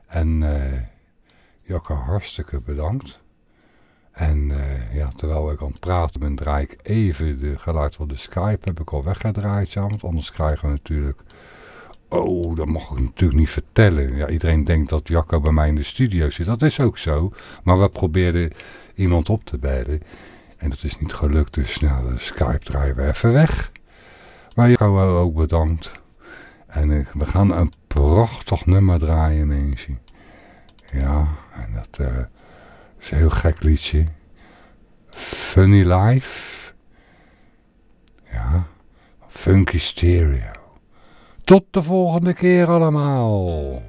B: En eh Jacke, hartstikke bedankt. En eh, ja, terwijl ik aan het praten ben, draai ik even de geluid van de Skype. Heb ik al weggedraaid, ja, want anders krijgen we natuurlijk... Oh, dat mag ik natuurlijk niet vertellen. Ja, iedereen denkt dat Jacco bij mij in de studio zit. Dat is ook zo. Maar we probeerden iemand op te bellen. En dat is niet gelukt, dus nou, de Skype draaien we even weg. Maar Jacco ook bedankt. En we gaan een prachtig nummer draaien, mensen. Ja, en dat eh, is een heel gek liedje. Funny Life. Ja, Funky Stereo. Tot de volgende keer allemaal.